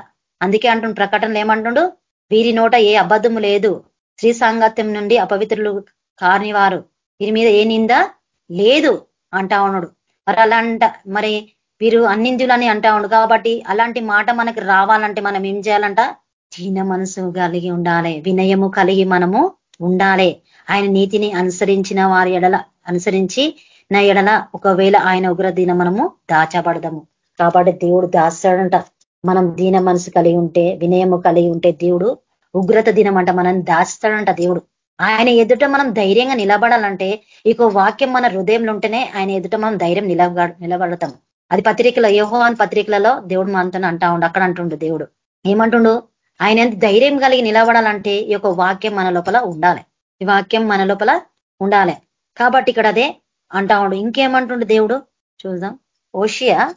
అందుకే అంటుండు ప్రకటనలు ఏమంటుండు? వీరి నోట ఏ అబద్ధము లేదు. స్త్రీ సాంగత్యం నుండి అపవిత్రులు కానివారు. వీరి మీద ఏ నింద లేదు అంటా ఉన్నాడు. మరి అలాంట మరి వీరు అన్నిందులని అంటా ఉండు. కాబట్టి అలాంటి మాట మనకి రావాలంటే మనం ఏం చేయాలంట? దీన మనసు కలిగి ఉండాలి. వినయము కలిగి మనము ఉండాలి. ఆయన నీతిని అనుసరించిన వారి ఎడల అనుసరించి నా ఎడల ఒకవేళ ఆయన ఉగ్ర దీన మనము దాచబడదాము. కాబట్టి దేవుడు దాస్తాడంట. మనం దీన మనసు కలిగి ఉంటే వినయము కలిగి ఉంటే దేవుడు ఉగ్రత దినం అంట మనం దాస్తాడంట దేవుడు. ఆయన ఎదుట మనం ధైర్యంగా నిలబడాలంటే ఇక వాక్యం మన హృదయంలో ఉంటేనే ఆయన ఎదుట మనం ధైర్యం నిలబ నిలబడతాం అది పత్రికలో యోహోవాన్ పత్రికలలో దేవుడు మనతో అంటా ఉండు అక్కడ అంటుండు దేవుడు. ఏమంటుండు? ఆయన ఎంత ధైర్యం కలిగి నిలబడాలంటే ఈ యొక్క వాక్యం మన లోపల ఉండాలి. ఈ వాక్యం మన లోపల ఉండాలి. కాబట్టి ఇక్కడ అదే అంటా ఉండు. ఇంకేమంటుండు దేవుడు? చూద్దాం. ఓషియా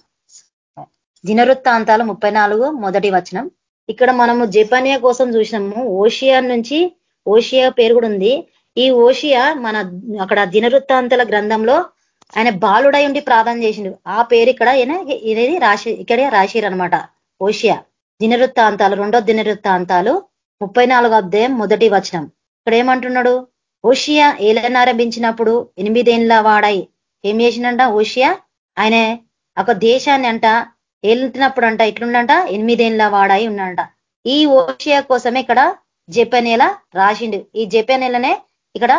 దినవృత్తాంతాలు ముప్పై మొదటి వచనం. ఇక్కడ మనము జపానియా కోసం చూసినాము. ఓషియా నుంచి ఓషియా పేరు కూడా ఉంది. ఈ ఓషియా మన అక్కడ దినవృత్తాంతల గ్రంథంలో ఆయన బాలుడై ఉండి ప్రార్థన చేసిండు. ఆ పేరు ఇక్కడ ఇదేది? రాశి ఇక్కడే రాశిరు అనమాట ఓషియా. దినవృత్తాంతాలు రెండో దినవృత్తాంతాలు ముప్పై నాలుగో అధ్యాయం మొదటి వచనం. ఇక్కడ ఏమంటున్నాడు ఓషియా ఏలనారంభించినప్పుడు ఎనిమిదేళ్ళ వాడాయి ఏం చేసిండంట ఓషియా? ఆయన ఒక దేశాన్ని అంట ఏలుతున్నప్పుడు అంట ఇట్లుండంట ఎనిమిదేళ్ళ వాడాయి ఉన్నాడంట. ఈ ఓషియా కోసమే ఇక్కడ జపనేల రాసిండు. ఈ జపనేలనే ఇక్కడ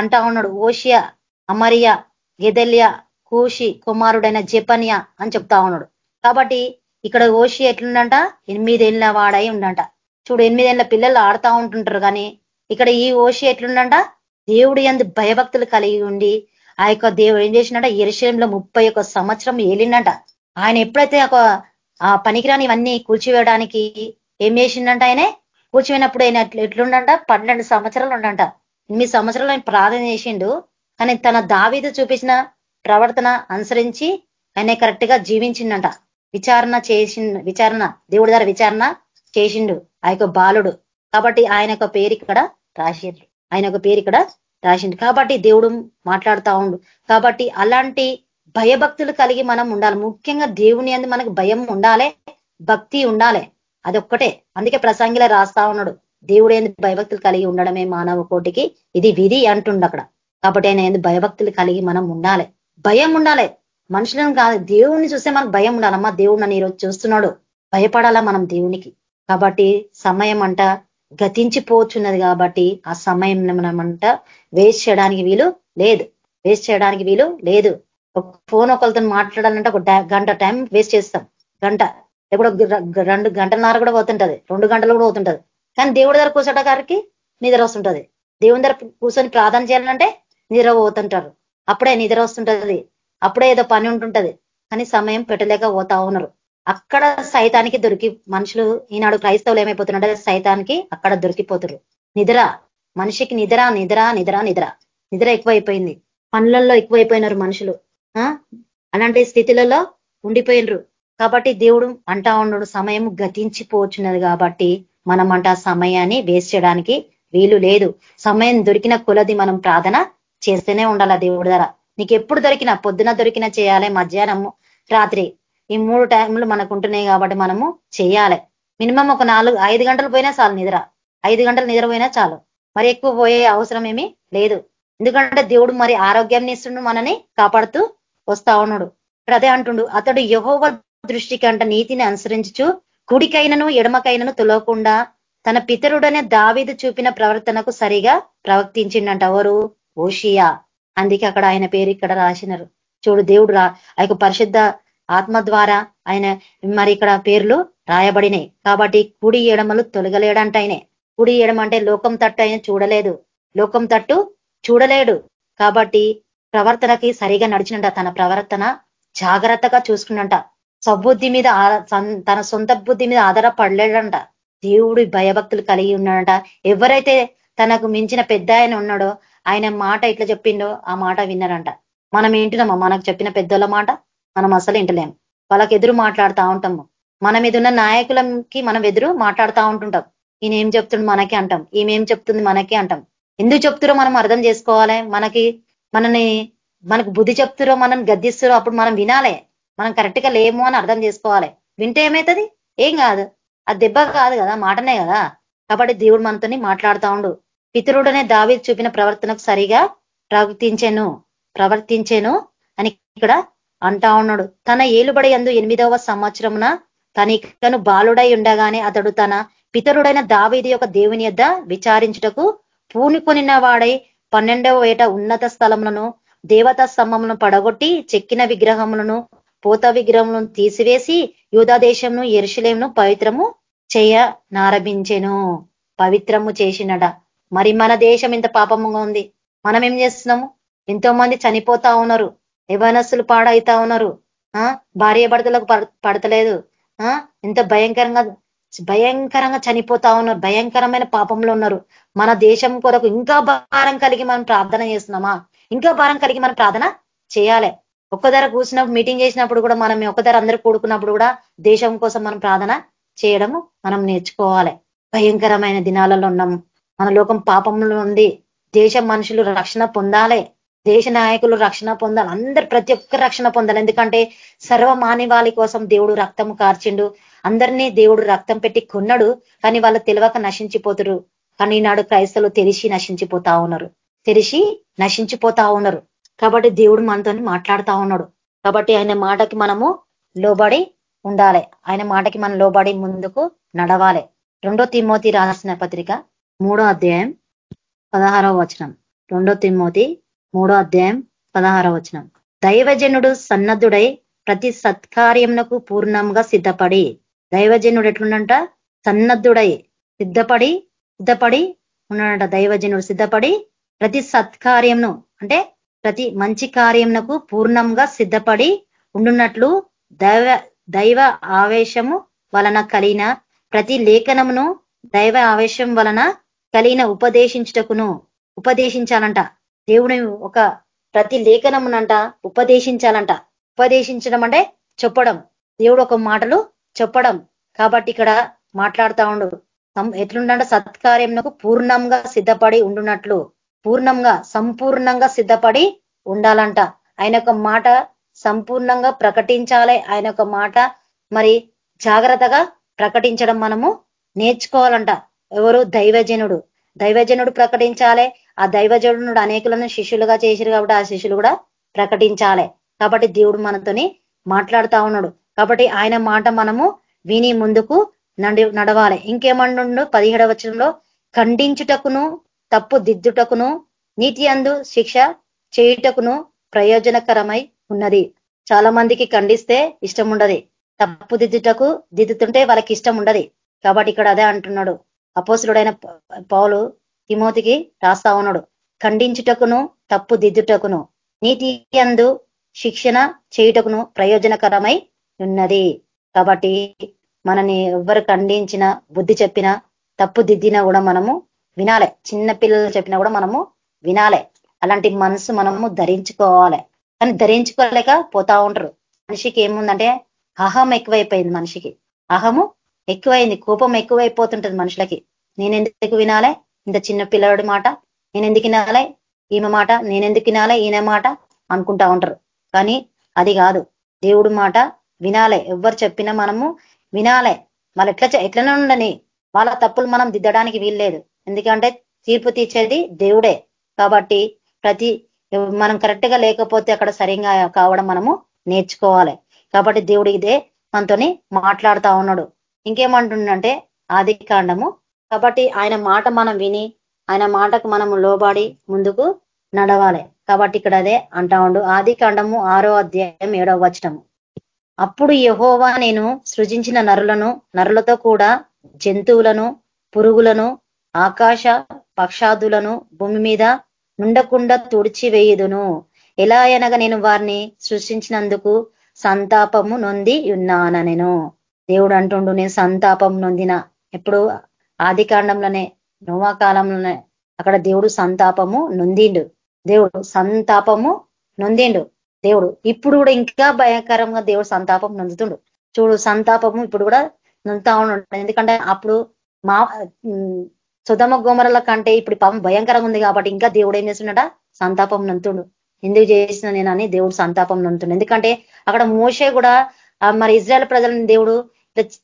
అంటా ఉన్నాడు. ఓషియా అమరియా గెదెలియా కూషి కుమారుడైన జపనియా అని చెప్తా ఉన్నాడు. కాబట్టి ఇక్కడ ఓషి ఎట్లుండంట? ఎనిమిదేళ్ళ వాడై ఉండంట. చూడు ఎనిమిదేళ్ళ పిల్లలు ఆడుతూ ఉంటుంటారు కానీ ఇక్కడ ఈ ఓషి ఎట్లుండంట? దేవుడి ఎందు భయభక్తులు కలిగి ఉండి ఆ యొక్క దేవుడు ఏం చేసినట ఎరుశలంలో ముప్పై ఒక సంవత్సరం ఏలిండంట. ఆయన ఎప్పుడైతే ఒక ఆ పనికిరాని ఇవన్నీ కూల్చివేయడానికి ఏం చేసిండంట ఆయనే? కూర్చోయినప్పుడు ఆయన ఎట్లుండంట? పన్నెండు సంవత్సరాలు ఉండంట. ఎనిమిది సంవత్సరాలు ఆయన ప్రార్థన చేసిండు. కానీ తన దావీదు చూపించిన ప్రవర్తన అనుసరించి ఆయన కరెక్ట్గా జీవించిండంట. విచారణ చేసి విచారణ దేవుడి ద్వారా విచారణ చేసిండు. ఆ యొక్క బాలుడు. కాబట్టి ఆయన యొక్క పేరు ఇక్కడ రాసిండు ఆయన ఒక పేరు ఇక్కడ రాసిండు. కాబట్టి దేవుడు మాట్లాడుతా ఉండు. కాబట్టి అలాంటి భయభక్తులు కలిగి మనం ఉండాలి. ముఖ్యంగా దేవుని అందు మనకు భయం ఉండాలి భక్తి ఉండాలి. అదొక్కటే. అందుకే ప్రసంగిలో రాస్తా ఉన్నాడు. దేవుడు ఎందుకు భయభక్తులు కలిగి ఉండడమే మానవ కోటికి ఇది విధి అంటుండ అక్కడ. కాబట్టి ఆయన ఎందుకు భయభక్తులు కలిగి మనం ఉండాలి. భయం ఉండాలి. మనుషులను కాదు దేవుణ్ణి చూస్తే మనకు భయం ఉండాలమ్మా దేవుడు నన్ను ఈరోజు చూస్తున్నాడు. భయపడాలా మనం దేవునికి? కాబట్టి సమయం అంట గతించిపోతున్నది కాబట్టి ఆ సమయం మనమంట వేస్ట్ చేయడానికి వీలు లేదు. వేస్ట్ చేయడానికి వీలు లేదు. ఒక ఫోన్ ఒకరితో మాట్లాడాలంటే ఒక గంట టైం వేస్ట్ చేస్తాం. గంట. ఎప్పుడు రెండు గంటలన్నర కూడా పోతుంటది. రెండు గంటలు కూడా పోతుంటది. కానీ దేవుడి దగ్గర కూర్చోట గారికి నిద్ర వస్తుంటది. దేవుని దగ్గర కూర్చొని ప్రార్థన చేయాలంటే నిద్ర పోతుంటారు అప్పుడే నిద్ర వస్తుంటది. అప్పుడే ఏదో పని ఉంటుంటది. కానీ సమయం పెట్టలేక పోతా ఉన్నారు. అక్కడ సైతానికి దొరికి మనుషులు ఈనాడు క్రైస్తవులు ఏమైపోతున్నారంటే సైతానికి అక్కడ దొరికిపోతారు నిద్ర. మనిషికి నిద్ర నిద్ర నిద్ర నిద్ర. నిద్ర ఎక్కువైపోయింది. పనులలో ఎక్కువైపోయినారు మనుషులు. అలాంటి స్థితిలలో ఉండిపోయినరు. కాబట్టి దేవుడు అంటా ఉండడు సమయం గతించిపోచున్నది కాబట్టి మనం అంట సమయాన్ని వేస్ట్ చేయడానికి వీలు లేదు. సమయం దొరికిన కొలది మనం ప్రార్థన చేస్తూనే ఉండాలి దేవుడి ధర నీకు ఎప్పుడు దొరికినా పొద్దున దొరికినా చేయాలి మధ్యాహ్నము రాత్రి. ఈ మూడు టైంలు మనకు ఉంటున్నాయి కాబట్టి మనము చేయాలి. మినిమం ఒక నాలుగు ఐదు గంటలు పోయినా చాలు నిద్ర. ఐదు గంటలు నిద్ర పోయినా చాలు. మరి ఎక్కువ పోయే అవసరం ఏమీ లేదు. ఎందుకంటే దేవుడు మరి ఆరోగ్యాన్ని ఇస్తుండు మనని కాపాడుతూ వస్తా ఉన్నాడు. అదే అంటుండు అతడు యహోవ దృష్టి కంట నీతిని అనుసరించు కుడికైనను ఎడమకైనను తులవకుండా తన పితరుడనే దావీదు చూపిన ప్రవర్తనకు సరిగా ప్రవర్తించిండంట ఎవరు? ఓషియా. అందుకే అక్కడ ఆయన పేరు ఇక్కడ రాసినారు. చూడు దేవుడు రా ఆ పరిశుద్ధ ఆత్మ ద్వారా ఆయన మరి ఇక్కడ పేర్లు రాయబడినాయి. కాబట్టి కుడి ఎడమలు తొలగలేడంట ఆయనే. కుడి ఎడమ అంటే లోకం తట్టు ఆయన చూడలేదు. లోకం తట్టు చూడలేడు. కాబట్టి ప్రవర్తనకి సరిగా నడిచినంట తన ప్రవర్తన జాగ్రత్తగా చూసుకున్నంట. సబుద్ధి మీద తన సొంత బుద్ధి మీద ఆధారపడలేడంట. దేవుడు భయభక్తులు కలిగి ఉన్నాడంట. ఎవరైతే తనకు మించిన పెద్ద ఆయన ఉన్నాడో ఆయన మాట ఇట్లా చెప్పిండో ఆ మాట విన్నారంట. మనం ఏంటినమ్మా మనకు చెప్పిన పెద్దోళ్ళ మాట మనం అసలు ఇంటలేం వాళ్ళకి ఎదురు మాట్లాడుతూ ఉంటాము మన. మీద ఉన్న నాయకులకి మనం ఎదురు మాట్లాడుతూ ఉంటుంటాం. ఈయన ఏం చెప్తుంది మనకి అంటాం. ఈమెం చెప్తుంది మనకి అంటాం. ఎందుకు చెప్తురో మనం అర్థం చేసుకోవాలి. మనకి మనని మనకు బుద్ధి చెప్తురో మనం గద్దిస్తురో అప్పుడు మనం వినాలే. మనం కరెక్ట్గా లేము అని అర్థం చేసుకోవాలి. వింటే ఏమవుతుంది ఏం కాదు. అది దెబ్బ కాదు కదా మాటనే కదా. కాబట్టి దేవుడు మనతోని మాట్లాడుతూ ఉండు. పితరుడనే దావీ చూపిన ప్రవర్తనకు సరిగా ప్రవర్తించెను ప్రవర్తించెను అని ఇక్కడ అంటా ఉన్నాడు. తన ఏలుబడి అందు ఎనిమిదవ సంవత్సరమున తనికను బాలుడై ఉండగానే అతడు తన పితరుడైన దావీది యొక్క దేవుని యొద్ విచారించుటకు పూనుకొనిన వాడై పన్నెండవ ఏట ఉన్నత స్థలములను దేవతా స్తంభములను పడగొట్టి చెక్కిన విగ్రహములను పోత విగ్రహములను తీసివేసి యూధాదేశంను ఎరుశలేమును పవిత్రము చేయ నారభించెను పవిత్రము చేసినడ. మరి మన దేశం ఇంత పాపముగా ఉంది. మనం ఏం చేస్తున్నాము? ఎంతో మంది చనిపోతా ఉన్నారు. యవనస్సులు పాడైతా ఉన్నారు. భార్య భర్తలకు పడతలేదు. ఎంత భయంకరంగా భయంకరంగా చనిపోతా ఉన్నారు. భయంకరమైన పాపంలో ఉన్నారు. మన దేశం కొరకు ఇంకా భారం కలిగి మనం ప్రార్థన చేస్తున్నామా? ఇంకా భారం కలిగి మనం ప్రార్థన చేయాలి. ఒక్కధర కూర్చున్నప్పుడు మీటింగ్ చేసినప్పుడు కూడా మనం ఒక్కధర అందరూ కూడుకున్నప్పుడు కూడా దేశం కోసం మనం ప్రార్థన చేయడము మనం నేర్చుకోవాలి. భయంకరమైన దినాలలో ఉన్నాము. మన లోకం పాపంలో ఉంది దేశం మనుషులు రక్షణ పొందాలి. దేశ నాయకులు రక్షణ పొందాలి. అందరు ప్రతి ఒక్కరు రక్షణ పొందాలి. ఎందుకంటే సర్వ మానవాళి కోసం దేవుడు రక్తం కార్చిండు. అందరినీ దేవుడు రక్తం పెట్టి కొన్నాడు. కానీ వాళ్ళు తెలియక నశించిపోతురు. కానీ ఈనాడు క్రైస్తలు తెలిసి నశించిపోతా ఉన్నారు. తెలిసి నశించిపోతా ఉన్నారు. కాబట్టి దేవుడు మనతో మాట్లాడుతా ఉన్నాడు. కాబట్టి ఆయన మాటకి మనము లోబడి ఉండాలి. ఆయన మాటకి మనం లోబడి ముందుకు నడవాలి. రెండో తిమ్మోతి రాసిన పత్రిక మూడో అధ్యాయం పదహారవ వచనం. రెండో తిమ్మోతి మూడో అధ్యాయం పదహారవ వచనం. దైవజనుడు సన్నద్ధుడై ప్రతి సత్కార్యమునకు పూర్ణంగా సిద్ధపడి దైవజనుడు ఎట్లుండంట? సన్నద్ధుడై సిద్ధపడి సిద్ధపడి ఉన్నాడంట. దైవజనుడు సిద్ధపడి ప్రతి సత్కార్యంను అంటే ప్రతి మంచి కార్యంకు పూర్ణంగా సిద్ధపడి ఉండున్నట్లు దైవ దైవ ఆవేశము వలన కలిగిన ప్రతి లేఖనమును దైవ ఆవేశం వలన కలిగిన ఉపదేశించుటకును ఉపదేశించాలంట. దేవుని ఒక ప్రతి లేఖనమునంట ఉపదేశించాలంట. ఉపదేశించడం అంటే చెప్పడం. దేవుడు ఒక మాటలు చెప్పడం. కాబట్టి ఇక్కడ మాట్లాడుతా ఉండు. ఎట్లుండ సత్కార్యంకు పూర్ణంగా సిద్ధపడి ఉండునట్లు. పూర్ణంగా సంపూర్ణంగా సిద్ధపడి ఉండాలంట. ఆయన మాట సంపూర్ణంగా ప్రకటించాలి. ఆయన మాట మరి జాగ్రత్తగా ప్రకటించడం మనము నేర్చుకోవాలంట. ఎవరు? దైవజనుడు. దైవజనుడు ప్రకటించాలి. ఆ దైవజనుడు అనేకులను శిష్యులుగా చేసిరు కాబట్టి ఆ శిష్యులు కూడా ప్రకటించాలి. కాబట్టి దేవుడు మనతోని మాట్లాడుతా ఉన్నాడు. కాబట్టి ఆయన మాట మనము విని ముందుకు నడవాలి. ఇంకేమండు పదిహేడవ వచనంలో ఖండించుటకును తప్పు దిద్దుటకును నీతి అందు శిక్ష చేయుటకును ప్రయోజనకరమై ఉన్నది. చాలా మందికి ఖండిస్తే ఇష్టం ఉండదు తప్పు దిద్దుటకు దిద్దుతుంటే వాళ్ళకి ఇష్టం ఉండదు కాబట్టి ఇక్కడ అదే అంటున్నాడు. అపోసుడైన పౌలు తిమోతికి రాస్తా ఉన్నాడు. ఖండించుటకును తప్పు దిద్దుటకును నీతి అందు శిక్షణ చేయుటకును ప్రయోజనకరమై ఉన్నది. కాబట్టి మనని ఎవ్వరు ఖండించిన బుద్ధి చెప్పినా తప్పు దిద్దినా కూడా మనము వినాలే. చిన్న పిల్లలు చెప్పినా కూడా మనము వినాలే. అలాంటి మనసు మనము ధరించుకోవాలి. కానీ ధరించుకోలేక పోతా ఉంటారు. మనిషికి ఏముందంటే అహం ఎక్కువైపోయింది మనిషికి. అహము ఎక్కువైంది కోపం ఎక్కువైపోతుంటది మనుషులకి. నేనెందుకు వినాలే? ఇంత చిన్న పిల్లడి మాట. నేనెందుకు వినాలే? ఈమె మాట. నేనెందుకు వినాలే? ఈయన మాట అనుకుంటా ఉంటారు. కానీ అది కాదు. దేవుడు మాట వినాలే. ఎవరు చెప్పినా మనము వినాలే. వాళ్ళు ఎట్లా ఎట్లనే ఉండని వాళ్ళ తప్పులు మనం దిద్దడానికి వీల్లేదు. ఎందుకంటే తీర్పు తీర్చేది దేవుడే. కాబట్టి ప్రతి మనం కరెక్ట్గా లేకపోతే అక్కడ సరిగా కావడం మనము నేర్చుకోవాలి. కాబట్టి దేవుడు ఇదే మనతోని మాట్లాడుతా ఉన్నాడు. ఇంకేమంటుండంటే ఆది కాండము. కాబట్టి ఆయన మాట మనం విని ఆయన మాటకు మనము లోబడి ముందుకు నడవాలి. కాబట్టి ఇక్కడ అదే అంటా ఉండు. ఆది కాండము ఆరో అధ్యాయం ఏడవ వచనము. అప్పుడు యహోవా నేను సృజించిన నరులను నరులతో కూడా జంతువులను పురుగులను ఆకాశ పక్షాదులను భూమి మీద నుండకుండా తుడిచివేయుదును. ఎలా అనగా నేను వారిని సృష్టించినందుకు సంతాపము నొంది ఉన్నాన నేను దేవుడు అంటుండు నేను సంతాపం నొందిన. ఎప్పుడు ఆది కాండంలోనే నోవా కాలంలోనే అక్కడ దేవుడు సంతాపము నొందిండు. దేవుడు సంతాపము నొందిండు. దేవుడు ఇప్పుడు కూడా ఇంకా భయంకరంగా దేవుడు సంతాపం నొందుతుండు. చూడు సంతాపము ఇప్పుడు కూడా నొందుతా ఉన్నాడు. ఎందుకంటే అప్పుడు మా సుధమ గోమరల కంటే ఇప్పుడు పాపం భయంకరంగా ఉంది కాబట్టి ఇంకా దేవుడు ఏం చేస్తున్నాడ సంతాపం నంతుండు ఎందుకు చేసిన నేనని దేవుడు సంతాపం నంతుండు ఎందుకంటే అక్కడ మోసే కూడా మరి ఇజ్రాయల్ ప్రజలను దేవుడు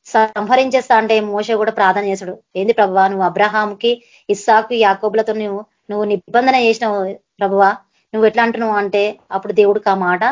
సంహరించేస్తా అంటే మోస కూడా ప్రార్థన చేశాడు. ఏంది ప్రభావ నువ్వు అబ్రహాంకి ఇస్సాకు యాకోబులతో నువ్వు నువ్వు నిబంధన చేసినావు ప్రభువా. నువ్వు ఎట్లా అంటున్నావు అంటే అప్పుడు దేవుడికి ఆ మాట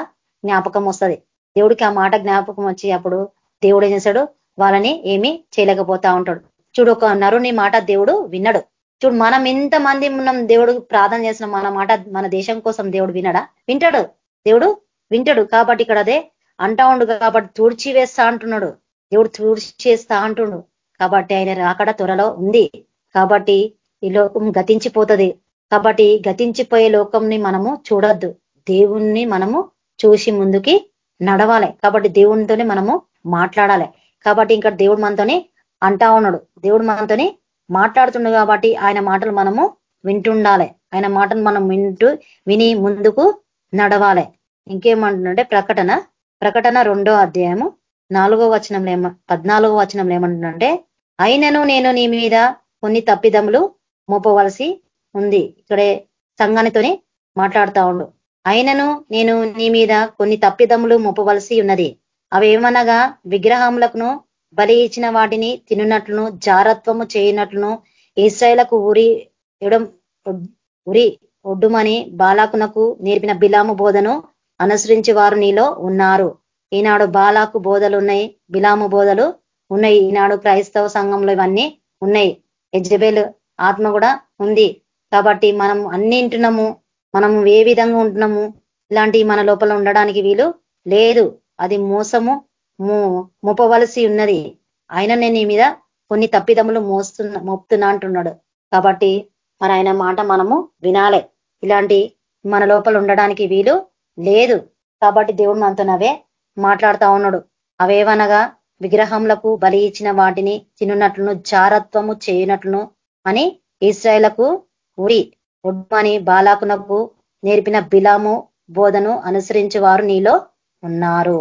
జ్ఞాపకం వస్తుంది. దేవుడికి ఆ మాట జ్ఞాపకం వచ్చి అప్పుడు దేవుడు ఏం చేశాడు? వాళ్ళని ఏమీ చేయలేకపోతా ఉంటాడు. చూడు ఒక నరుని మాట దేవుడు విన్నాడు. చూడు మనం ఎంతమంది మనం దేవుడు ప్రార్థన చేసిన మన మాట మన దేశం కోసం దేవుడు వినడా వింటాడు. దేవుడు వింటాడు. కాబట్టి ఇక్కడ అదే అంటా ఉండు కాబట్టి తుడిచి వేస్తా అంటున్నాడు. దేవుడు తుడిచి చేస్తా అంటుండు. కాబట్టి ఆయన రాకడ త్వరలో ఉంది. కాబట్టి ఈ లోకం గతించిపోతుంది. కాబట్టి గతించిపోయే లోకంని మనము చూడొద్దు. దేవుణ్ణి మనము చూసి ముందుకి నడవాలి. కాబట్టి దేవునితోనే మనము మాట్లాడాలి. కాబట్టి ఇంకా దేవుడు మనతోని అంటా ఉన్నాడు. దేవుడు మనతోని మాట్లాడుతుండు కాబట్టి ఆయన మాటలు మనము వింటుండాలి. ఆయన మాటలు మనం వింటూ విని ముందుకు నడవాలి. ఇంకేమంటుండే ప్రకటన ప్రకటన రెండో అధ్యాయము నాలుగో వచనంలో ఏమ పద్నాలుగో వచనంలో ఏమంటుందంటే అయినను నేను నీ మీద కొన్ని తప్పిదములు మోపవలసి ఉంది. ఇక్కడే సంఘానితోనే మాట్లాడుతా ఉండు. అయినను నేను నీ మీద కొన్ని తప్పిదములు మోపవలసి ఉన్నది. అవేమనగా విగ్రహములకు బలి ఇచ్చిన వాటిని తినున్నట్లును జారత్వము చేయనట్లును ఇస్రాయలకు ఉరి ఇవ్వడం ఉరి ఒడ్డుమని బాలాకునకు నేర్పిన బిలాము బోధను అనుసరించి వారు నీలో ఉన్నారు. ఈనాడు బాలాకు బోధలు ఉన్నాయి బిలాము బోధలు ఉన్నాయి. ఈనాడు క్రైస్తవ సంఘంలో ఇవన్నీ ఉన్నాయి. ఎజ్జబేల్ ఆత్మ కూడా ఉంది. కాబట్టి మనం అన్ని వింటున్నాము మనం ఏ విధంగా ఉంటున్నాము ఇలాంటి మన లోపల ఉండడానికి వీలు లేదు. అది మోసము మోపవలసి ఉన్నది. ఆయన నేను నీ మీద కొన్ని తప్పిదములు మోస్తున్నా మోపుతున్నా అంటున్నాడు. కాబట్టి మరి ఆయన మాట మనము వినాలే. ఇలాంటి మన లోపల ఉండడానికి వీలు లేదు. కాబట్టి దేవుడు మనతోనవే మాట్లాడుతా ఉన్నాడు. అవేవనగా విగ్రహంలకు బలి ఇచ్చిన వాటిని తినున్నట్లును జారత్వము చేయనట్లును అని ఇస్రాయలకు ఉరి ఉడ్మని బాలాకునకు నేర్పిన బిలాము బోధను అనుసరించి వారు నీలో ఉన్నారు.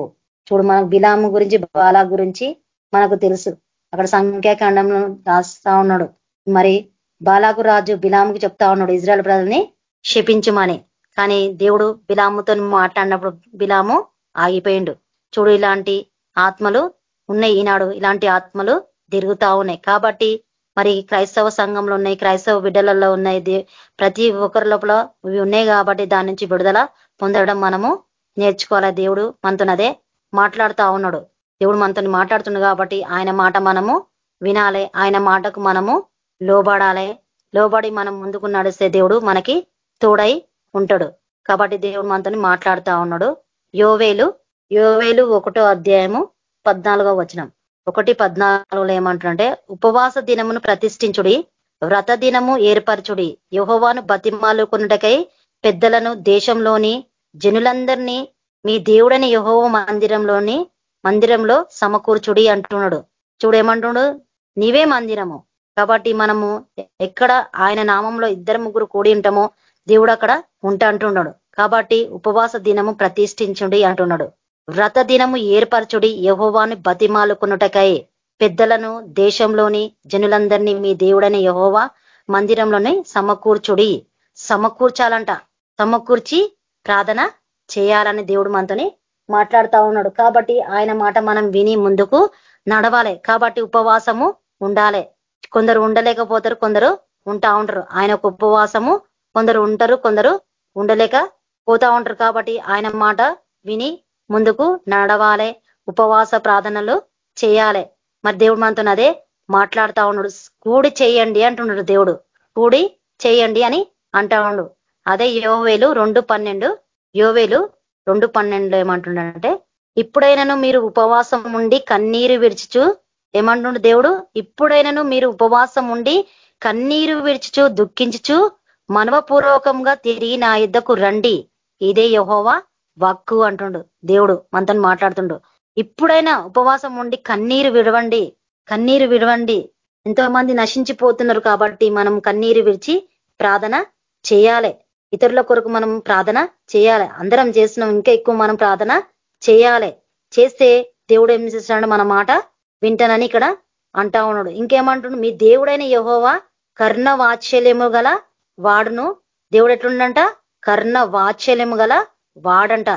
చూడు మనకు బిలాము గురించి బాలా గురించి మనకు తెలుసు. అక్కడ సంఖ్యాకాండంలో రాస్తా ఉన్నాడు. మరి బాలాకు రాజు బిలాముకి చెప్తా ఉన్నాడు ఇజ్రాయల్ ప్రజల్ని శపించమని కానీ దేవుడు బిలాముతో మాట్లాడినప్పుడు బిలాము ఆగిపోయిండు. చూడు ఇలాంటి ఆత్మలు ఉన్నాయి ఈనాడు. ఇలాంటి ఆత్మలు తిరుగుతా ఉన్నాయి. కాబట్టి మరి క్రైస్తవ సంఘంలో ఉన్నాయి క్రైస్తవ బిడ్డలలో ఉన్నాయి. ప్రతి ఒక్కరి లోపల ఇవి ఉన్నాయి కాబట్టి దాని నుంచి విడుదల పొందడం మనము నేర్చుకోవాలి. దేవుడు మనతోనదే మాట్లాడుతా ఉన్నాడు. దేవుడు మనతో మాట్లాడుతుండు కాబట్టి ఆయన మాట మనము వినాలి. ఆయన మాటకు మనము లోబడాలి. లోబడి మనం ముందుకు నడిస్తే దేవుడు మనకి తోడై ఉంటాడు. కాబట్టి దేవుడు మనతో మాట్లాడుతూ ఉన్నాడు. యోవేలు యోవేలు ఒకటో అధ్యాయము పద్నాలుగో వచనం. ఒకటి పద్నాలుగులో ఏమంటారంటే ఉపవాస దినమును ప్రతిష్ఠించుడి వ్రత దినము ఏర్పరచుడి. యహోవాను బతిమాలుకున్నటకై పెద్దలను దేశంలోని జనులందరినీ మీ దేవుడని యహోవ మందిరంలోని మందిరంలో సమకూర్చుడి అంటున్నాడు. చూడు ఏమంటున్నాడు నీవే మందిరము. కాబట్టి మనము ఎక్కడ ఆయన నామంలో ఇద్దరు ముగ్గురు కూడి ఉంటామో దేవుడు అక్కడ ఉంటా అంటున్నాడు. కాబట్టి ఉపవాస దినము ప్రతిష్ఠించుడి అంటున్నాడు. వ్రత దినము ఏర్పరచుడి యహోవాను బతిమాలుకున్నటకై పెద్దలను దేశంలోని జనులందరినీ మీ దేవుడని యహోవా మందిరంలోనే సమకూర్చుడి. సమకూర్చాలంట. సమకూర్చి ప్రార్థన చేయాలని దేవుడు మనతోని మాట్లాడుతా ఉన్నాడు. కాబట్టి ఆయన మాట మనం విని ముందుకు నడవాలి. కాబట్టి ఉపవాసము ఉండాలి. కొందరు ఉండలేకపోతారు కొందరు ఉంటా ఉంటారు. ఆయన ఉపవాసము కొందరు ఉంటారు కొందరు ఉండలేక పోతా ఉంటారు కాబట్టి ఆయన మాట విని ముందుకు నడవాలి ఉపవాస ప్రార్థనలు చేయాలి. మరి దేవుడు మనతో అదే మాట్లాడుతా ఉన్నాడు. కూడి చేయండి అంటున్నాడు దేవుడు. కూడి చేయండి అని అంటా ఉండు. అదే యోవేలు రెండు పన్నెండు. యోవేలు రెండు పన్నెండులో ఏమంటుండంటే ఇప్పుడైనాను మీరు ఉపవాసం ఉండి కన్నీరు విడిచుచు. ఏమంటుండు దేవుడు? ఇప్పుడైనాను మీరు ఉపవాసం ఉండి కన్నీరు విడిచుచు దుఃఖించుచు మనవపూర్వకంగా తిరిగి నా యుద్ధకు రండి. ఇదే యహోవా వక్కు అంటుండు. దేవుడు మనతో మాట్లాడుతుండు. ఇప్పుడైనా ఉపవాసం ఉండి కన్నీరు విడవండి. కన్నీరు విడవండి. ఎంతో మంది నశించిపోతున్నారు కాబట్టి మనం కన్నీరు విడిచి ప్రార్థన చేయాలి. ఇతరుల కొరకు మనం ప్రార్థన చేయాలి. అందరం చేస్తున్నాం. ఇంకా ఎక్కువ మనం ప్రార్థన చేయాలి. చేస్తే దేవుడు ఏం చేస్తున్నాడు మన మాట వింటానని ఇక్కడ అంటా ఉన్నాడు. ఇంకేమంటుడు? మీ దేవుడైన యహోవా కర్ణ వాత్సల్యము గల వాడును. దేవుడు ఎట్లుండంట? కర్ణ వాత్సల్యము గల వాడంట.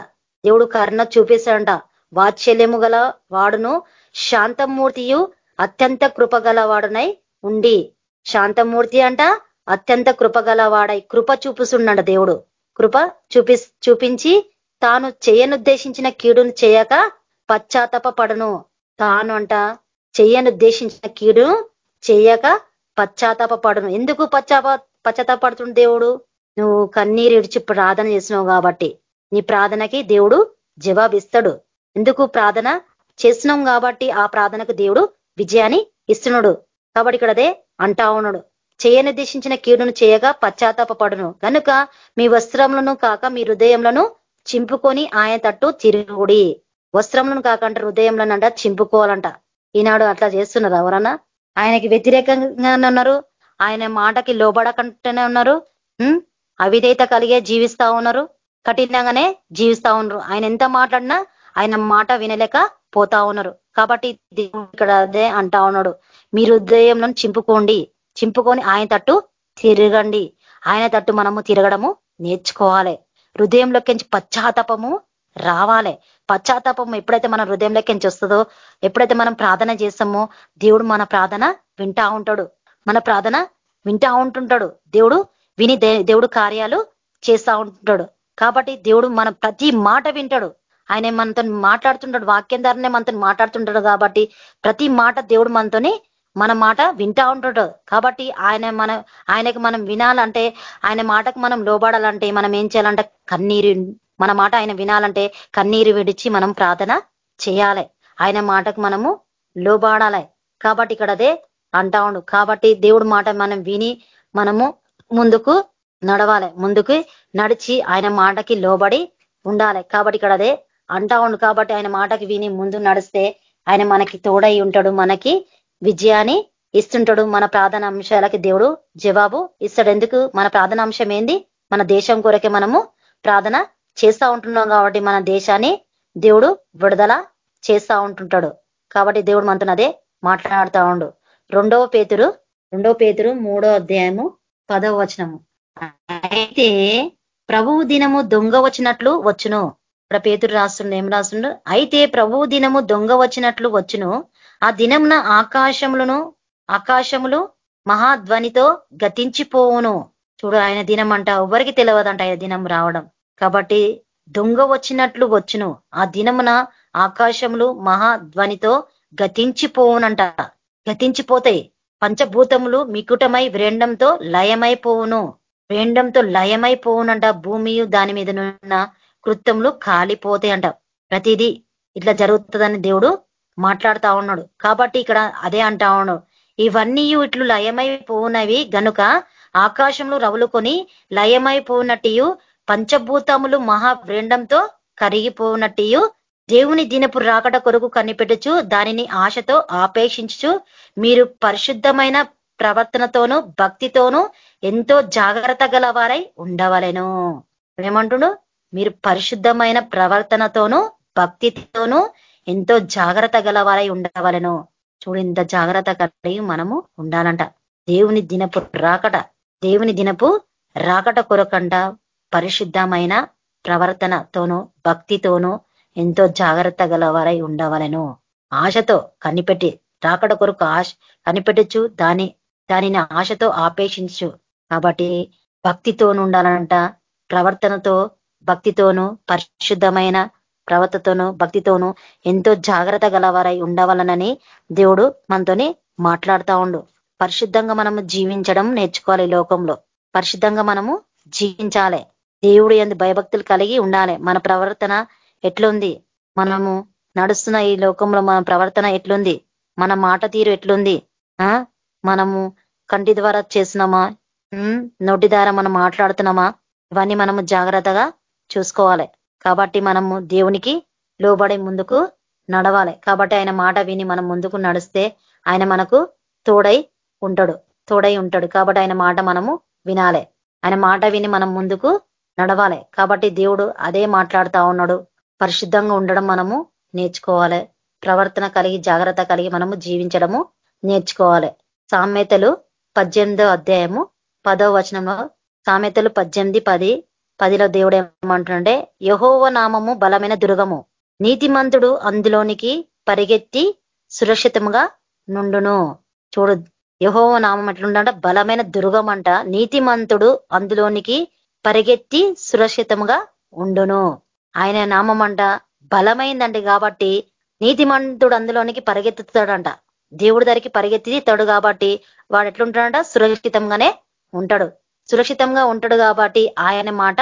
దేవుడు కర్ణ చూపిస్తాడంట. వాత్సల్యము గల వాడును. శాంతమూర్తియు అత్యంత కృపగల వాడునై ఉండి. శాంతమూర్తి అంట అత్యంత కృపగల వాడై కృప చూపిస్తుండట దేవుడు. కృప చూపి చూపించి తాను చేయనుద్దేశించిన కీడును చేయక పశ్చాత్తప పడును తాను అంట చేయనుద్దేశించిన కీడును చేయక పశ్చాత్తాప పడును ఎందుకు పశ్చాప పశ్చాత్తాపడుతుండు దేవుడు నువ్వు కన్నీరు ఇడిచి ప్రార్థన చేసినావు కాబట్టి నీ ప్రార్థనకి దేవుడు జవాబిస్తాడు. ఎందుకు ప్రార్థన? చేసినాం కాబట్టి ఆ ప్రార్థనకు దేవుడు విజయాన్ని ఇస్తున్నాడు. కాబట్టి ఇక్కడ అదే అంటా ఉన్నాడు. చేయనిర్దేశించిన కీడును చేయగా పశ్చాత్తాప పడును కనుక మీ వస్త్రములను కాక మీ హృదయంలను చింపుకొని ఆయన తట్టు తిరుగుడి. వస్త్రములను కాకంట హృదయంలోనంట చింపుకోవాలంట. ఈనాడు అట్లా చేస్తున్నారు ఎవరన్నా? ఆయనకి వ్యతిరేకంగా ఉన్నారు ఆయన మాటకి లోబడకంటనే ఉన్నారు. అవిధేత కలిగే జీవిస్తా ఉన్నారు. కఠినంగానే జీవిస్తా ఉన్నారు. ఆయన ఎంత మాట్లాడినా ఆయన మాట వినలేక పోతా ఉన్నారు. కాబట్టి ఇక్కడ అదే అంటా ఉన్నాడు. మీ హృదయంలో చింపుకోండి. చింపుకొని ఆయన తట్టు తిరగండి. ఆయన తట్టు మనము తిరగడము నేర్చుకోవాలి. హృదయంలోకించి పశ్చాత్తాపము రావాలి. పశ్చాత్తాపం ఎప్పుడైతే మన హృదయంలోకించి వస్తుందో ఎప్పుడైతే మనం ప్రార్థన చేస్తామో దేవుడు మన ప్రార్థన వింటా ఉంటాడు. మన ప్రార్థన వింటా ఉంటుంటాడు. దేవుడు విని దేవుడు కార్యాలు చేస్తా ఉంటుంటాడు. కాబట్టి దేవుడు మన ప్రతి మాట వింటాడు. ఆయన మనతో మాట్లాడుతుంటాడు. వాక్యం ద్వారానే మనతో మాట్లాడుతుంటాడు కాబట్టి ప్రతి మాట దేవుడు మనతోని మన మాట వింటా ఉంటాడు కాబట్టి ఆయన మన ఆయనకు మనం వినాలంటే ఆయన మాటకు మనం లోబడాలంటే మనం ఏం చేయాలంటే కన్నీరు మన మాట ఆయన వినాలంటే కన్నీరు విడిచి మనం ప్రార్థన చేయాలి. ఆయన మాటకు మనము లోబాడాలి. కాబట్టి ఇక్కడ అదే అంటా కాబట్టి దేవుడు మాట మనం విని మనము ముందుకు నడవాలి. ముందుకు నడిచి ఆయన మాటకి లోబడి ఉండాలి. కాబట్టి ఇక్కడ అదే అంటా ఉండు కాబట్టి ఆయన మాటకి విని ముందు నడిస్తే ఆయన మనకి తోడై ఉంటాడు. మనకి విజయాన్ని ఇస్తుంటాడు. మన ప్రార్థన అంశాలకి దేవుడు జవాబు ఇస్తాడు. ఎందుకు? మన ప్రార్థన అంశం ఏంది? మన దేశం కొరకే మనము ప్రార్థన చేస్తూ ఉంటున్నాం కాబట్టి మన దేశాన్ని దేవుడు విడుదల చేస్తూ ఉంటుంటాడు. కాబట్టి దేవుడు మనతో అదే మాట్లాడుతూ ఉండు. రెండవ పేతురు రెండవ పేతురు మూడో అధ్యాయము పదవ వచనము. అయితే ప్రభువు దినము దొంగ వచ్చినట్లు వచ్చును. ఇక్కడ పేతురు రాస్తుండే ఏం రాస్తుండు? అయితే ప్రభువు దినము దొంగ వచ్చినట్లు వచ్చును. ఆ దినంన ఆకాశములను ఆకాశములు మహాధ్వనితో గతించిపోవును. చూడు ఆయన దినం అంట ఎవరికి తెలియదంట ఆయన దినం రావడం. కాబట్టి దొంగ వచ్చినట్లు వచ్చును. ఆ దినమున ఆకాశములు మహాధ్వనితో గతించిపోవునంట. గతించిపోతాయి. పంచభూతములు మికుటమై వ్రేండంతో లయమైపోవును. వ్రేండంతో లయమైపోవునంట భూమి దాని మీద ఉన్న కృత్యములు కాలిపోతాయంట. ప్రతిదీ ఇట్లా జరుగుతుందని దేవుడు మాట్లాడుతా ఉన్నాడు. కాబట్టి ఇక్కడ అదే అంటా ఉన్నాడు. ఇవన్నీ ఇట్లు లయమైపోనవి గనుక ఆకాశంలో రవులుకొని లయమైపోనట్టు పంచభూతములు మహావ్రేండంతో కరిగిపోనట్టు దేవుని దినపు రాకడ కొరకు కనిపెట్టచ్చు దానిని ఆశతో ఆపేక్షించు మీరు పరిశుద్ధమైన ప్రవర్తనతోనూ భక్తితోనూ ఎంతో జాగ్రత్త గలవారై ఉండవలను. ఏమంటుడు? మీరు పరిశుద్ధమైన ప్రవర్తనతోనూ భక్తితోనూ ఎంతో జాగ్రత్త గలవారై ఉండవలను. చూడు ఇంత జాగ్రత్త కలిగి మనము ఉండాలంట. దేవుని దినపు రాకట దేవుని దినపు రాకట కొరకంట పరిశుద్ధమైన ప్రవర్తనతోనూ భక్తితోనూ ఎంతో జాగ్రత్త గలవారై ఉండవలను. ఆశతో కనిపెట్టి రాకడ కొరకు ఆశ కనిపెట్టచ్చు దాని దానిని ఆశతో ఆపేక్షించు. కాబట్టి భక్తితోను ఉండాలంట ప్రవర్తనతో భక్తితోను పరిశుద్ధమైన ప్రవర్తతోను భక్తితోను ఎంతో జాగ్రత్త గలవారై ఉండవలనని దేవుడు మనతోని మాట్లాడుతూ ఉండు. పరిశుద్ధంగా మనము జీవించడం నేర్చుకోవాలి లోకంలో. పరిశుద్ధంగా మనము జీవించాలి. దేవుడు ఎందు భయభక్తులు కలిగి ఉండాలి. మన ప్రవర్తన ఎట్లుంది? మనము నడుస్తున్న ఈ లోకంలో మన ప్రవర్తన ఎట్లుంది? మన మాట తీరు ఎట్లుంది? మనము కంటి ద్వారా చేసినామా? నోటి ద్వారా మనం మాట్లాడుతున్నామా? ఇవన్నీ మనము జాగ్రత్తగా చూసుకోవాలి. కాబట్టి మనము దేవునికి లోబడి ముందుకు నడవాలి. కాబట్టి ఆయన మాట విని మనం ముందుకు నడిస్తే ఆయన మనకు తోడై ఉంటాడు. తోడై ఉంటాడు. కాబట్టి ఆయన మాట మనము వినాలి. ఆయన మాట విని మనం ముందుకు నడవాలి. కాబట్టి దేవుడు అదే మాట్లాడుతా ఉన్నాడు. పరిశుద్ధంగా ఉండడం మనము నేర్చుకోవాలి. ప్రవర్తన కలిగి జాగ్రత్త కలిగి మనము జీవించడము నేర్చుకోవాలి. సామెతలు పద్దెనిమిదో అధ్యాయము పదో వచనంలో సామెతలు పద్దెనిమిది పది పదిలో దేవుడు ఏమంటుండే యహోవ నామము బలమైన దుర్గము. నీతిమంతుడు అందులోనికి పరిగెత్తి సురక్షితంగా నుండును. చూడు యహోవ నామం ఎట్లుండ బలమైన దుర్గం అంట నీతిమంతుడు అందులోనికి పరిగెత్తి సురక్షితంగా ఉండును. ఆయన నామమంట బలమైందండి కాబట్టి నీతిమంతుడు అందులోనికి పరిగెత్తుతాడంట. దేవుడి దగ్గరికి పరిగెత్తితాడు కాబట్టి వాడు ఎట్లుంటాడంట? సురక్షితంగానే ఉంటాడు. సురక్షితంగా ఉంటాడు కాబట్టి ఆయన మాట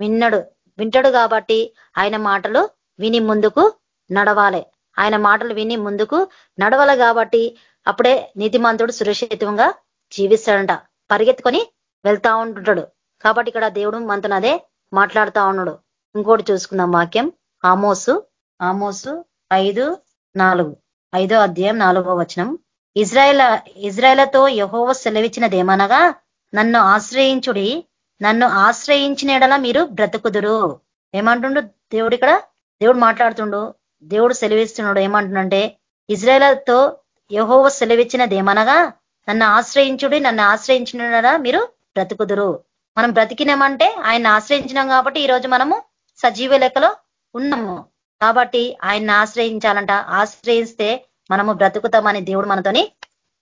విన్నడు. వింటాడు కాబట్టి ఆయన మాటలు విని ముందుకు నడవాలి. ఆయన మాటలు విని ముందుకు నడవాలి కాబట్టి అప్పుడే నీతిమంతుడు సురక్షితంగా జీవిస్తాడంట. పరిగెత్తుకొని వెళ్తా ఉంటుంటాడు కాబట్టి ఇక్కడ దేవుడు మనతో అదే మాట్లాడుతా ఉన్నాడు. ఇంకోటి చూసుకుందాం వాక్యం. ఆమోసు ఆమోసు ఐదు నాలుగు. ఐదో అధ్యాయం నాలుగో వచనం. ఇజ్రాయల ఇజ్రాయలతో యహోవ సెలవిచ్చినదేమనగా నన్ను ఆశ్రయించుడి నన్ను ఆశ్రయించినడల మీరు బ్రతుకుదురు. ఏమంటుండు దేవుడు ఇక్కడ? దేవుడు మాట్లాడుతుండు. దేవుడు సెలవిస్తున్నాడు ఏమంటుండంటే ఇజ్రాయలతో యహోవ సెలవిచ్చినదేమనగా నన్ను ఆశ్రయించుడి నన్ను ఆశ్రయించిన మీరు బ్రతుకుదురు. మనం బ్రతికినామంటే ఆయన ఆశ్రయించినాం కాబట్టి ఈరోజు మనము సజీవ లెక్కలో ఉన్నాము. కాబట్టి ఆయన్ని ఆశ్రయించాలంట. ఆశ్రయిస్తే మనము బ్రతుకుతామని దేవుడు మనతోని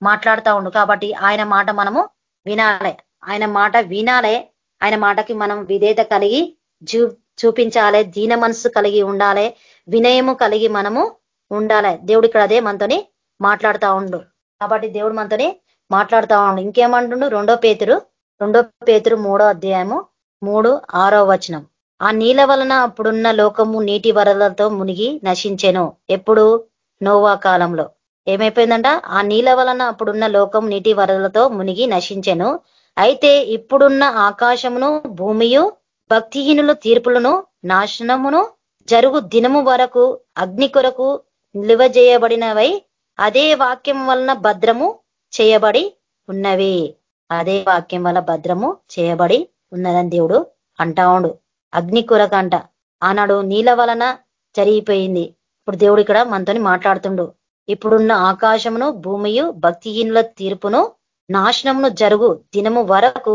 మాట్లాడుతూ ఉండు. కాబట్టి ఆయన మాట మనము వినాలే. ఆయన మాట వినాలే. ఆయన మాటకి మనం విధేత కలిగి చూ చూపించాలి. దీన మనసు కలిగి ఉండాలి. వినయము కలిగి మనము ఉండాలి. దేవుడు ఇక్కడ అదే మనతోని మాట్లాడుతూ ఉండు. కాబట్టి దేవుడు మనతోని మాట్లాడుతూ ఉండు. ఇంకేమంటుండు? రెండో పేతురు. రెండో పేతురు మూడో అధ్యాయము మూడు ఆరో వచనం. ఆ నీళ్ళ వలన అప్పుడున్న లోకము నీటి వరదలతో మునిగి నశించెను ఎప్పుడు? నోవా కాలంలో. ఏమైపోయిందంట? ఆ నీళ్ళ వలన అప్పుడున్న లోకం నీటి వరదలతో మునిగి నశించెను. అయితే ఇప్పుడున్న ఆకాశమును భూమియు భక్తిహీనుల తీర్పులను నాశనమును జరుగు దినము వరకు అగ్ని కొరకు నిలువజేయబడినవై అదే వాక్యం వలన భద్రము చేయబడి ఉన్నవి. అదే వాక్యం వల్ల భద్రము చేయబడి ఉన్నదని దేవుడు అంటా ఉండు. అగ్ని కొరకంట ఆనాడు నీళ్ళ వలన జరిగిపోయింది ఇప్పుడు దేవుడు ఇక్కడ మనతోని మాట్లాడుతుండు. ఇప్పుడున్న ఆకాశమును భూమియు భక్తిహీనుల తీర్పును నాశనమును జరుగు దినము వరకు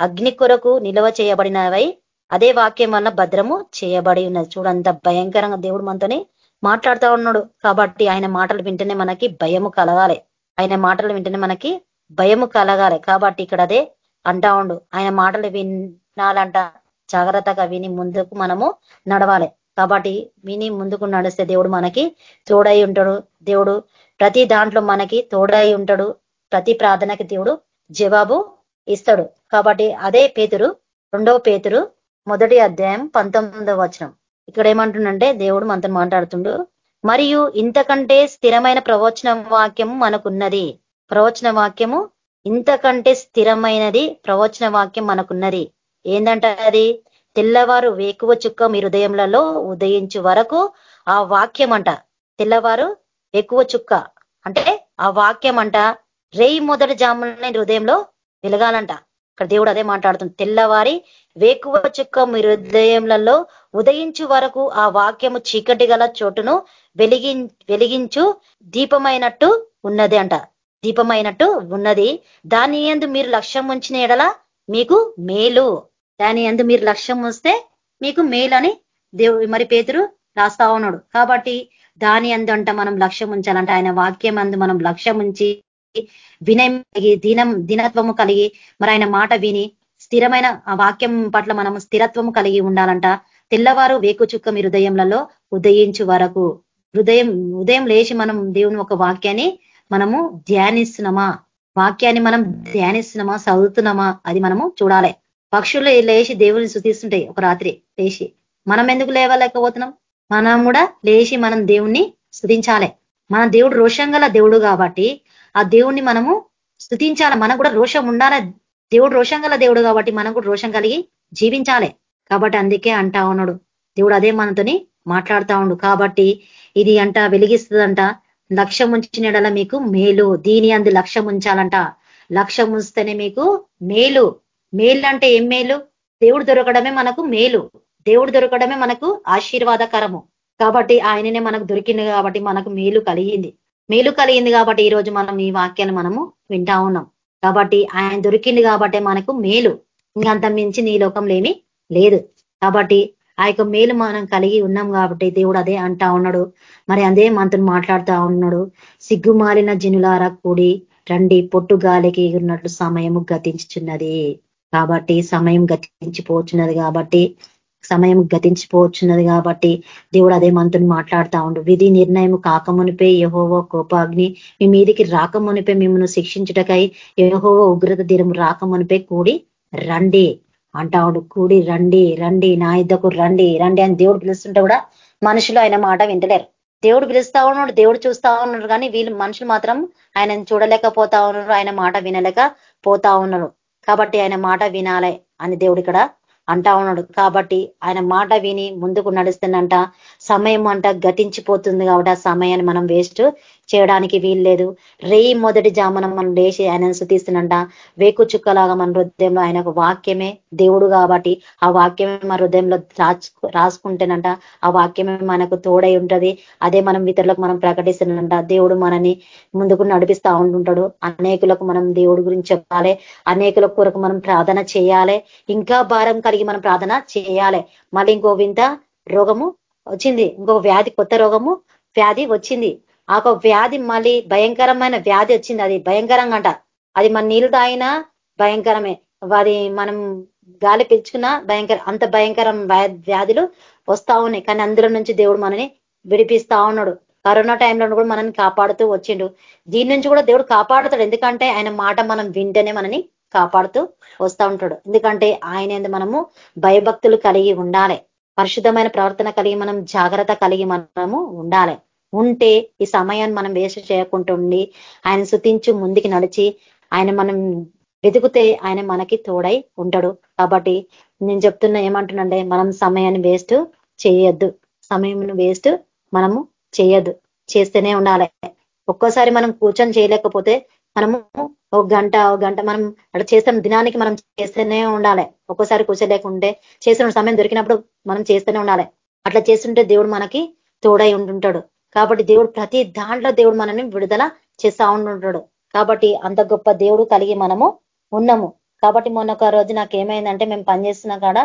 అగ్ని కొరకు నిల్వ చేయబడినవై అదే వాక్యం వల్ల భద్రము చేయబడి ఉన్నది. చూడంత భయంకరంగా దేవుడు మనతోని మాట్లాడుతూ ఉన్నాడు. కాబట్టి ఆయన మాటలు వింటేనే మనకి భయము కలగాలి. ఆయన మాటలు వింటేనే మనకి భయము కలగాలి. కాబట్టి ఇక్కడ అదే అంటా ఉండు. ఆయన మాటలు వినాలంట. జాగ్రత్తగా విని ముందుకు మనము నడవాలి. కాబట్టి విని ముందుకు నడిస్తే దేవుడు మనకి తోడై ఉంటాడు. దేవుడు ప్రతి దాంట్లో మనకి తోడై ఉంటాడు. ప్రతి ప్రార్థనకి దేవుడు జవాబు ఇస్తాడు. కాబట్టి అదే పేతురు రెండవ పేతురు మొదటి అధ్యాయం పంతొమ్మిదవ వచనం. ఇక్కడ ఏమంటుండంటే దేవుడు మనతో మాట్లాడుతుండు మరియు ఇంతకంటే స్థిరమైన ప్రవచన వాక్యం మనకున్నది. ప్రవచన వాక్యము ఇంతకంటే స్థిరమైనది ప్రవచన వాక్యం మనకున్నది. ఏందంట అది? తెల్లవారు వేకువ చుక్క మీ హృదయంలలో ఉదయించు వరకు ఆ వాక్యం అంట తెల్లవారు ఎక్కువ చుక్క. అంటే ఆ వాక్యం అంట రేయి మొదటి జామున హృదయంలో వెలగాలంట. ఇక్కడ దేవుడు అదే మాట్లాడుతుంది. తెల్లవారి వేకువ చుక్క మీ హృదయంలలో ఉదయించు వరకు ఆ వాక్యము చీకటి గల చోటును వెలిగి వెలిగించు దీపమైనట్టు ఉన్నది అంట. దీపమైనట్టు ఉన్నది. దాని ఎందు మీరు లక్ష్యం ఉంచిన ఎడల మీకు మేలు. దాని ఎందు మీరు లక్ష్యం వస్తే మీకు మేలని అని దేవు మరి పేతురు రాస్తా ఉన్నాడు. కాబట్టి దాని అందంట మనం లక్ష్యం ఉంచాలంటే. ఆయన వాక్యం అందు మనం లక్ష్యం ఉంచి వినయం కలిగి దినం దినత్వము కలిగి మరి ఆయన మాట విని స్థిరమైన ఆ వాక్యం పట్ల మనము స్థిరత్వము కలిగి ఉండాలంట. తెల్లవారు వేకు చుక్క మీ హృదయంలలో ఉదయించు వరకు. హృదయం ఉదయం లేచి మనం దేవుని ఒక వాక్యాన్ని మనము ధ్యానిస్తున్నామా? వాక్యాన్ని మనం ధ్యానిస్తున్నామా? చదువుతున్నామా? అది మనము చూడాలి. పక్షులు లేచి దేవుని శుతిస్తుంటాయి ఒక రాత్రి. లేచి మనం ఎందుకు లేవలేకపోతున్నాం? మనం కూడా లేచి మనం దేవుణ్ణి స్థుతించాలి మన దేవుడు రోషం దేవుడు కాబట్టి ఆ దేవుణ్ణి మనము స్థుతించాలి మనకు కూడా రోషం ఉండాలి. దేవుడు రోషం దేవుడు కాబట్టి మనం కూడా రోషం కలిగి జీవించాలి. కాబట్టి అందుకే అంటా ఉన్నాడు. దేవుడు అదే మనతోని మాట్లాడుతా ఉండు. కాబట్టి ఇది అంట వెలిగిస్తుందంట. లక్ష్యం ఉంచినడల మీకు మేలు. దీని అందు లక్ష్యం ఉంచాలంట. లక్ష్యం ఉంచితేనే మీకు మేలు. మేలు అంటే ఏం మేలు? దేవుడు దొరకడమే మనకు మేలు. దేవుడు దొరకడమే మనకు ఆశీర్వాదకరము. కాబట్టి ఆయననే మనకు దొరికింది కాబట్టి మనకు మేలు కలిగింది. మేలు కలిగింది కాబట్టి ఈ రోజు మనం ఈ వాక్యాన్ని మనము వింటా ఉన్నాం. కాబట్టి ఆయన దొరికింది కాబట్టి మనకు మేలు. ఇంకంత మించి నీ లోకం లేదు. కాబట్టి ఆ యొక్క మేలు మనం కలిగి ఉన్నాం కాబట్టి దేవుడు అదే అంటా ఉన్నాడు. మరి అదే మనతో మాట్లాడుతూ ఉన్నాడు. సిగ్గుమాలిన జనులారా కూడి రండి పొట్టు గాలికి ఉన్నట్లు సమయము గతించుచున్నది. కాబట్టి సమయం గతించిపోవచ్చున్నది కాబట్టి సమయం గతించిపోవచ్చున్నది కాబట్టి దేవుడు అదే మనతో మాట్లాడుతూ ఉండు. విధి నిర్ణయం కాకమునిపే యహోవో కోపాగ్ని మీ మీదికి రాకమునిపే మిమ్మల్ని శిక్షించుటకై యహోవో ఉగ్రత దీరం రాకమునిపే కూడి రండి అంటాడు కూడి రండి రండి నా ఇద్దకు రండి రండి అని దేవుడు పిలుస్తుంటే కూడా మనుషులు ఆయన మాట వింటలేరు. దేవుడు పిలుస్తా ఉన్నాడు దేవుడు చూస్తా ఉన్నాడు కానీ వీళ్ళు మనుషులు మాత్రం ఆయన చూడలేకపోతా ఉన్నారు ఆయన మాట వినలేక పోతా ఉన్నారు. కాబట్టి ఆయన మాట వినాలే అని దేవుడు ఇక్కడ అంటా ఉన్నాడు. కాబట్టి ఆయన మాట విని ముందుకు నడుస్తుందంట. సమయం అంట గతించిపోతుంది కాబట్టి ఆ సమయాన్ని మనం వేస్ట్ చేయడానికి వీల్లేదు. రేయి మొదటి జామనం మనం లేచి ఆయన శుతిస్తున్నంట వేకు చుక్కలాగా మన హృదయంలో ఆయన వాక్యమే దేవుడు కాబట్టి ఆ వాక్యమే మన హృదయంలో రాసుకుంటేనంట ఆ వాక్యమే మనకు తోడై ఉంటది. అదే మనం ఇతరులకు మనం ప్రకటిస్తున్నంట దేవుడు మనని ముందుకు నడిపిస్తా ఉంటుంటాడు. అనేకులకు మనం దేవుడి గురించి చెప్పాలి. అనేకుల కొరకు మనం ప్రార్థన చేయాలి. ఇంకా భారం కలిగి మనం ప్రార్థన చేయాలి. మళ్ళీ ఇంకో వింత రోగము వచ్చింది. ఇంకో వ్యాధి కొత్త రోగము వ్యాధి వచ్చింది. ఆ వ్యాధి మళ్ళీ భయంకరమైన వ్యాధి వచ్చింది. అది భయంకరంగా అంట అది మన నీళ్ళు తాగినా భయంకరమే. అది మనం గాలి పిలుచుకున్నా భయంకర అంత భయంకరం వ్యాధులు వస్తా ఉన్నాయి. కానీ అందులో నుంచి దేవుడు మనని విడిపిస్తా ఉన్నాడు. కరోనా టైంలో కూడా మనల్ని కాపాడుతూ వచ్చిండు. దీని నుంచి కూడా దేవుడు కాపాడుతాడు. ఎందుకంటే ఆయన మాట మనం వింటేనే మనని కాపాడుతూ వస్తూ ఉంటాడు. ఎందుకంటే ఆయన మనము భయభక్తులు కలిగి ఉండాలి. పరిశుద్ధమైన ప్రవర్తన కలిగి మనం జాగ్రత్త కలిగి మనము ఉండాలి. ఉంటే ఈ సమయాన్ని మనం వేస్ట్ చేయకుంటుండి ఆయన శుతించి ముందుకి నడిచి ఆయన మనం వెతికితే ఆయన మనకి తోడై ఉంటాడు. కాబట్టి నేను చెప్తున్నా ఏమంటున్నంటే మనం సమయాన్ని వేస్ట్ చేయొద్దు. సమయం వేస్ట్ మనము చేయొద్దు. చేస్తేనే ఉండాలి. ఒక్కోసారి మనం కూర్చొని చేయలేకపోతే మనము ఒక గంట ఒక గంట మనం అట్లా చేస్తాం దినానికి మనం చేస్తూనే ఉండాలి. ఒక్కోసారి కూర్చోలేకుంటే చేసిన సమయం దొరికినప్పుడు మనం చేస్తూనే ఉండాలి. అట్లా చేస్తుంటే దేవుడు మనకి తోడై ఉంటుంటాడు. కాబట్టి దేవుడు ప్రతి దాంట్లో దేవుడు మనల్ని విడుదల చేస్తా ఉంటుంటాడు కాబట్టి అంత గొప్ప దేవుడు కలిగి మనము ఉన్నాము. కాబట్టి మొన్న ఒక రోజు నాకు ఏమైందంటే మేము పనిచేస్తున్న కాడ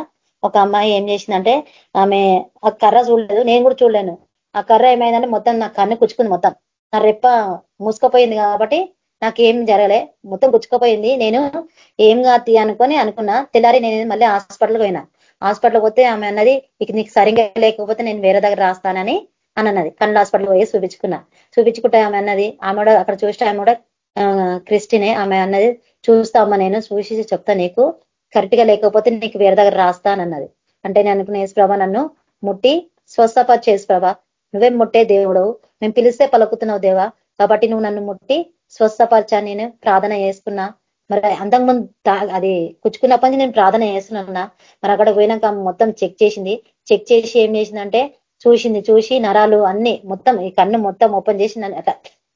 ఒక అమ్మాయి ఏం చేసిందంటే ఆమె ఆ కర్ర చూడలేదు నేను కూడా చూడలేను. ఆ కర్ర ఏమైందంటే మొత్తం నా కన్ను కుచ్చుకుంది మొత్తం. నా రెప్ప మూసుకపోయింది కాబట్టి నాకేం జరగలే. మొత్తం గుచ్చుకపోయింది. నేను ఏం కాదు అనుకొని అనుకున్నా. తెల్లారి నేను మళ్ళీ హాస్పిటల్కి పోయినా. హాస్పిటల్ పోతే ఆమె అన్నది ఇక నీకు సరిగ్గా లేకపోతే నేను వేరే దగ్గర రాస్తానని అని అన్నది. కళ్ళు హాస్పిటల్ పోయి చూపించుకున్నా. చూపించుకుంటే ఆమె అన్నది ఆమె కూడా అక్కడ చూస్తే ఆమె కూడా క్రిస్టినే ఆమె అన్నది చూస్తామా నేను చూసి చెప్తా నీకు. కరెక్ట్గా లేకపోతే నీకు వేరే దగ్గర రాస్తానన్నది అంటే నేను అనుకున్న ప్రభ నన్ను ముట్టి స్వస్థప చేసు ప్రభా. నువ్వే ముట్టే దేవుడు. మేము పిలిస్తే పలుకుతున్నావు దేవా. కాబట్టి నువ్వు నన్ను ముట్టి స్వస్థపరచా నేను ప్రార్థన చేసుకున్నా. మరి అంతకుముందు అది కుచ్చుకున్నప్పటి నుంచి నేను ప్రార్థన చేస్తున్నా మరి అక్కడ పోయినాక మొత్తం చెక్ చేసింది. చెక్ చేసి ఏం చేసిందంటే చూసింది చూసి నరాలు అన్ని మొత్తం ఈ కన్ను మొత్తం ఓపెన్ చేసింది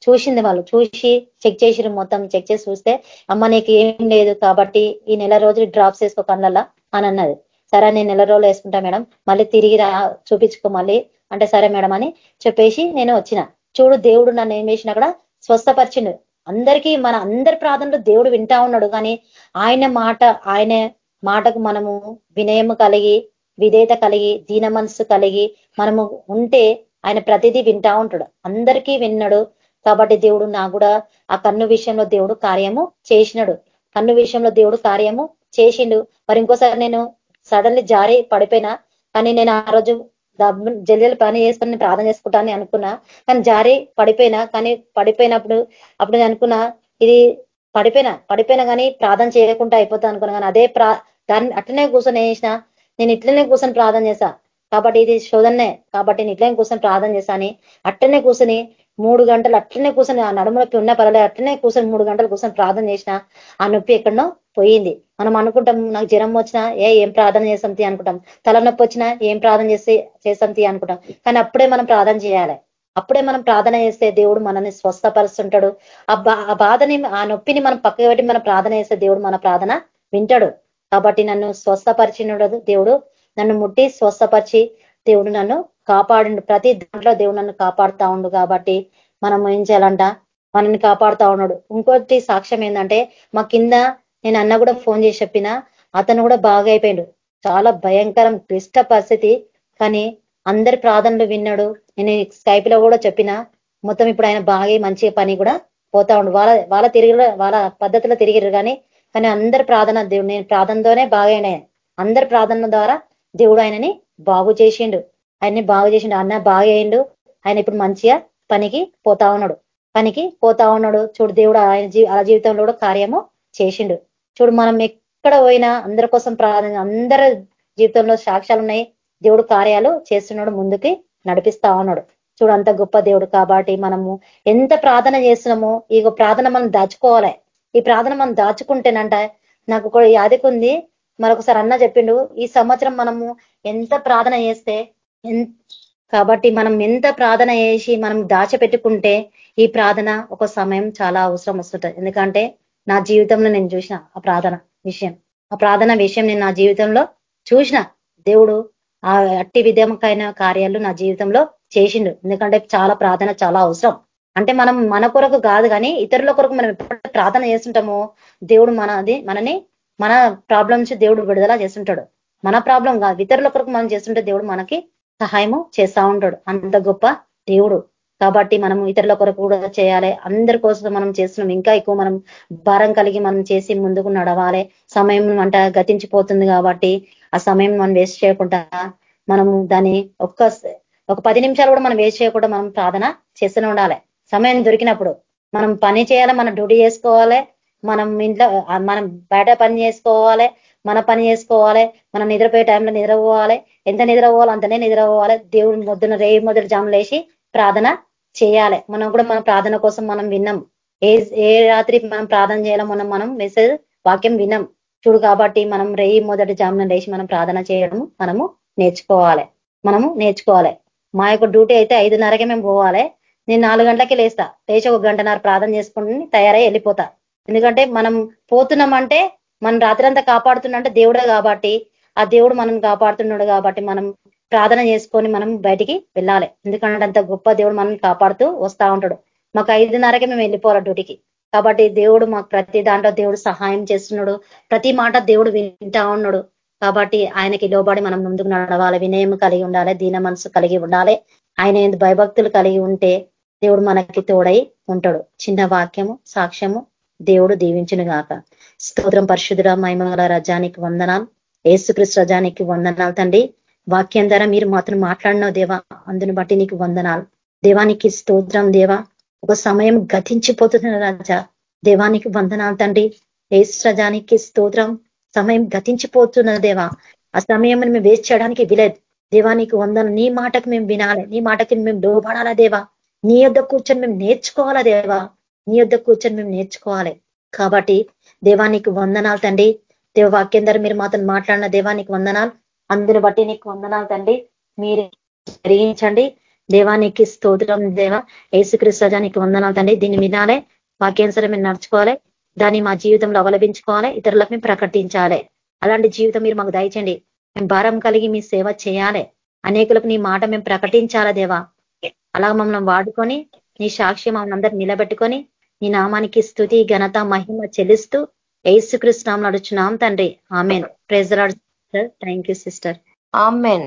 చూసింది వాళ్ళు. చూసి చెక్ చేసిరు మొత్తం చెక్ చేసి చూస్తే అమ్మ నీకు ఏం లేదు కాబట్టి ఈ నెల రోజులు డ్రాప్స్ వేసుకో కళ్ళల్లా అని అన్నది. సరే నేను నెల రోజులు వేసుకుంటా మేడం. మళ్ళీ తిరిగి రా చూపించుకో మళ్ళీ. అంటే సరే మేడం అని చెప్పేసి నేను వచ్చిన. చూడు దేవుడు నన్ను ఏం చేసినా కూడా స్వస్థపరిచిండు. అందరికీ మన అందరి ప్రార్థనలు దేవుడు వింటా ఉన్నాడు. కానీ ఆయన మాట ఆయన మాటకు మనము వినయము కలిగి విధేయత కలిగి దీన మనసు కలిగి మనము ఉంటే ఆయన ప్రతిదీ వింటా ఉంటాడు. అందరికీ విన్నాడు కాబట్టి దేవుడు నా కూడా ఆ కన్ను విషయంలో దేవుడు కార్యము చేసినాడు. కన్ను విషయంలో దేవుడు కార్యము చేసిండు. మరి ఇంకోసారి నేను సడన్లీ జారి పడిపోయినా కానీ నేను ఆ రోజు జల్లి పని చేసుకొని ప్రార్థన చేసుకుంటానని అనుకున్నా. కానీ జారి పడిపోయినా కానీ పడిపోయినప్పుడు అప్పుడు నేను అనుకున్నా ఇది పడిపోయినా పడిపోయినా కానీ ప్రార్థన చేయకుండా అయిపోతా అనుకున్నా. కానీ అదే దాన్ని అట్లనే కూర్చొని వేసిన నేను ఇట్లనే కూర్చొని ప్రార్థన చేశా. కాబట్టి ఇది శోధనే కాబట్టి నేను ఇట్లనే కూర్చొని ప్రార్థన చేశాని. అట్లనే కూర్చొని మూడు గంటలు అట్లనే కూర్చొని ఆ నడుము నొప్పి ఉన్న పర్వాలేదు. అట్లనే కూర్చొని మూడు గంటలు కూర్చొని ప్రార్థన చేసిన ఆ నొప్పి ఎక్కడనో పోయింది. మనం అనుకుంటాం నాకు జ్వరం వచ్చినా ఏ ఏం ప్రార్థన చేసంతి అనుకుంటాం. తలనొప్పి వచ్చినా ఏం ప్రార్థన చేస్తే చేసంతి అనుకుంటాం. కానీ అప్పుడే మనం ప్రార్థన చేయాలి. అప్పుడే మనం ప్రార్థన చేస్తే దేవుడు మనల్ని స్వస్థపరుస్తుంటాడు. ఆ బాధని ఆ నొప్పిని మనం పక్కకు పెట్టి మనం ప్రార్థన చేస్తే దేవుడు మన ప్రార్థన వింటాడు. కాబట్టి నన్ను స్వస్థపరిచినడు దేవుడు. నన్ను ముట్టి స్వస్థపరిచి దేవుడు నన్ను కాపాడు ప్రతి దాంట్లో దేవుడు నన్ను కాపాడుతా ఉండు కాబట్టి మనం ఏం చేయాలంట? మనల్ని కాపాడుతా ఉన్నాడు. ఇంకోటి సాక్ష్యం ఏంటంటే మా కింద నేను అన్న కూడా ఫోన్ చేసి చెప్పిన అతను కూడా బాగా అయిపోయాడు. చాలా భయంకరం క్లిష్ట పరిస్థితి. కానీ అందరి ప్రార్థనలు విన్నాడు. నేను స్కైప్లో కూడా చెప్పిన మొత్తం ఇప్పుడు ఆయన బాగా మంచి పని కూడా పోతా ఉండు. వాళ్ళ వాళ్ళ తిరిగి వాళ్ళ పద్ధతిలో తిరిగిరు కానీ కానీ అందరి ప్రార్థన దేవుడు నేను ప్రార్థనతోనే బాగైన. అందరి ప్రార్థన ద్వారా దేవుడు ఆయనని బాగు చేసిండు. ఆయన్ని బాగు చేసిండు. అన్న బాగా ఆయన ఇప్పుడు మంచిగా పనికి పోతా ఉన్నాడు. పనికి పోతా ఉన్నాడు. చూడు దేవుడు ఆయన ఆ జీవితంలో కూడా కార్యము చేసిండు. చూడు మనం ఎక్కడ పోయినా అందరి కోసం ప్రార్థన అందరి జీవితంలో సాక్ష్యాలు ఉన్నాయి. దేవుడు కార్యాలు చేస్తున్నాడు ముందుకి నడిపిస్తా ఉన్నాడు. చూడు అంత గొప్ప దేవుడు కాబట్టి మనము ఎంత ప్రార్థన చేస్తున్నామో ఈ ప్రార్థన మనం దాచుకోవాలి. ఈ ప్రార్థన మనం దాచుకుంటేనంట నాకు కూడా ఉంది. మరొకసారి అన్న చెప్పిండు ఈ సంవత్సరం మనము ఎంత ప్రార్థన చేస్తే కాబట్టి మనం ఎంత ప్రార్థన చేసి మనం దాచిపెట్టుకుంటే ఈ ప్రార్థన ఒక సమయం చాలా అవసరం వస్తుంటది. ఎందుకంటే నా జీవితంలో నేను చూసిన ఆ ప్రార్థన విషయం. ఆ ప్రార్థన విషయం నేను నా జీవితంలో చూసిన. దేవుడు ఆ అట్టి విధమకైన కార్యాలు నా జీవితంలో చేసిండు. ఎందుకంటే చాలా ప్రార్థన చాలా అవసరం. అంటే మనం మన కొరకు కాదు కానీ ఇతరుల కొరకు మనం ఎప్పుడు ప్రార్థన చేస్తుంటామో దేవుడు మనది మనని మన ప్రాబ్లమ్స్ దేవుడు విడుదల చేస్తుంటాడు. మన ప్రాబ్లం కాదు ఇతరుల కొరకు మనం చేస్తుంటే దేవుడు మనకి సహాయము చేస్తా ఉంటాడు. అంత గొప్ప దేవుడు. కాబట్టి మనం ఇతరుల కొరకు కూడా చేయాలి. అందరి కోసం మనం చేస్తున్నాం. ఇంకా ఎక్కువ మనం భారం కలిగి మనం చేసి ముందుకు నడవాలి. సమయం అంట గతించిపోతుంది కాబట్టి ఆ సమయం మనం వేస్ట్ చేయకుండా మనం దాన్ని ఒక్క ఒక పది నిమిషాలు కూడా మనం వేస్ట్ చేయకుండా మనం ప్రార్థన చేస్తూనే ఉండాలి. సమయం దొరికినప్పుడు మనం పని చేయాలి మన డ్యూటీ చేసుకోవాలి మనం ఇంట్లో మనం బయట పని చేసుకోవాలి మన పని చేసుకోవాలి మనం నిద్రపోయే టైంలో నిద్రపోవాలి. ఎంత నిద్రపోవాలి అంతనే నిద్రపోవాలి. దేవుడిని మొద్దున రేయి మొదటి జాములేసి ప్రార్థన చేయాలి. మనం కూడా మన ప్రార్థన కోసం మనం విన్నాం. ఏ ఏ రాత్రి మనం ప్రార్థన చేయాలో మనం మనం మెసేజ్ వాక్యం విన్నాం. చూడు కాబట్టి మనం రేయి మొదటి జామున లేచి మనం ప్రార్థన చేయడం మనము నేర్చుకోవాలి. మనము నేర్చుకోవాలి. మా యొక్క డ్యూటీ అయితే ఐదున్నరకే మేము పోవాలి. నేను నాలుగు గంటలకి లేస్తా. లేచి ఒక గంటన్నర ప్రార్థన చేసుకుని తయారై వెళ్ళిపోతా. ఎందుకంటే మనం పోతున్నామంటే మనం రాత్రి అంతా కాపాడుతున్నంటే దేవుడే కాబట్టి ఆ దేవుడు మనం కాపాడుతున్నాడు కాబట్టి మనం ప్రార్థన చేసుకొని మనం బయటికి వెళ్ళాలి. ఎందుకంటే అంత గొప్ప దేవుడు మనం కాపాడుతూ వస్తా ఉంటాడు. మాకు ఐదున్నరకే మేము వెళ్ళిపోవాలి డ్యూటీకి. కాబట్టి దేవుడు మాకు ప్రతి దాంట్లో దేవుడు సహాయం చేస్తున్నాడు. ప్రతి మాట దేవుడు వింటా ఉన్నాడు. కాబట్టి ఆయనకి లోబడి మనం ముందుకు నడవాలి. వినయం కలిగి ఉండాలి. దీన మనసు కలిగి ఉండాలి. ఆయన భయభక్తులు కలిగి ఉంటే దేవుడు మనకి తోడై ఉంటాడు. చిన్న వాక్యము సాక్ష్యము దేవుడు దీవించును గాక. స్తోత్రం పరిశుద్ధుడ మహిమల రజానికి వందనాలు. ఏసుకృష్ణ రజానికి వందనాలు తండ్రి. వాక్యం ద్వారా మీరు మాత్రం మాట్లాడినావు దేవా అందుని బట్టి నీకు వందనాలు. దేవానికి స్తోత్రం దేవా ఒక సమయం గతించిపోతున్న రాజా దేవానికి వందనాలు తండ్రి. ఏసు రజానికి స్తోత్రం సమయం గతించిపోతున్న దేవా ఆ సమయం మేము వేస్ట్ చేయడానికి విలేదు. దేవానికి వందన నీ మాటకు మేము వినాలి. నీ మాటకి మేము లోబడాలా దేవా? నీ యొద్ కూర్చొని మేము నేర్చుకోవాలా దేవా? నీ యొద్ కూర్చొని మేము నేర్చుకోవాలి. కాబట్టి దేవానికి వందనాలు తండి దేవ వాక్యం ద్వారా మీరు మాత్రం మాట్లాడిన దేవానికి వందనాలు. అందుని బట్టి నీకు వందనాలు తండి మీరు జరిగించండి. దేవానికి స్తోత్రం దేవ. ఏసుక్రీస్తజానికి వందనాలు తండి దీన్ని వినాలే. వాక్యానుసరం మేము నడుచుకోవాలి. దాన్ని మా జీవితంలో అవలంబించుకోవాలి. ఇతరులకు మేము ప్రకటించాలి. అలాంటి జీవితం మీరు మాకు దయచండి మేము భారం కలిగి మీ సేవ చేయాలి. అనేకులకు నీ మాట మేము ప్రకటించాలా దేవా? అలా మమ్మల్ని వాడుకొని నీ సాక్షి మమ్మల్ని అందరు నిలబెట్టుకొని నీ నామానికి స్థుతి ఘనత మహిమ చెల్లిస్తూ ఏసుకృష్ణ నడుచున్నాం తండ్రి. Amen. Praise lord sister thank you sister amen.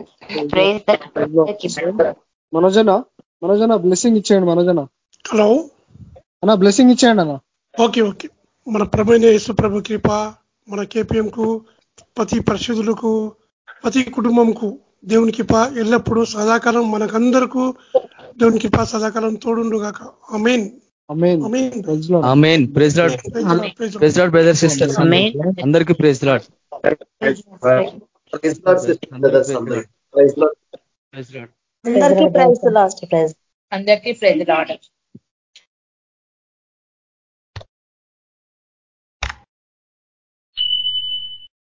మనోజన? మనోజన బ్లెస్సింగ్ ఇచ్చేయండి మనోజన. హలో అన్న బ్లెస్సింగ్ ఇచ్చేయండి అన్న. ఓకే ఓకే మన ప్రభైన యేసు ప్రభు కృప మన కేపీఎం కు ప్రతి పరిశుద్ధులకు ప్రతి కుటుంబంకు దేవుని కృప ఎల్లప్పుడూ సదాకాలం మనకందరకు దేవుని కృప సదాకాలం తోడుండు గాక amen amen amen praise lord. Amen praise lord praise lord brother sisters అందరికీ ప్రెజ్ లాడ్ ప్రెజ్ లాడ్ అందరికీ ప్రైజ్ లాస్ట్ ప్రైజ్ అందరికీ ప్రైజ్ లాడ్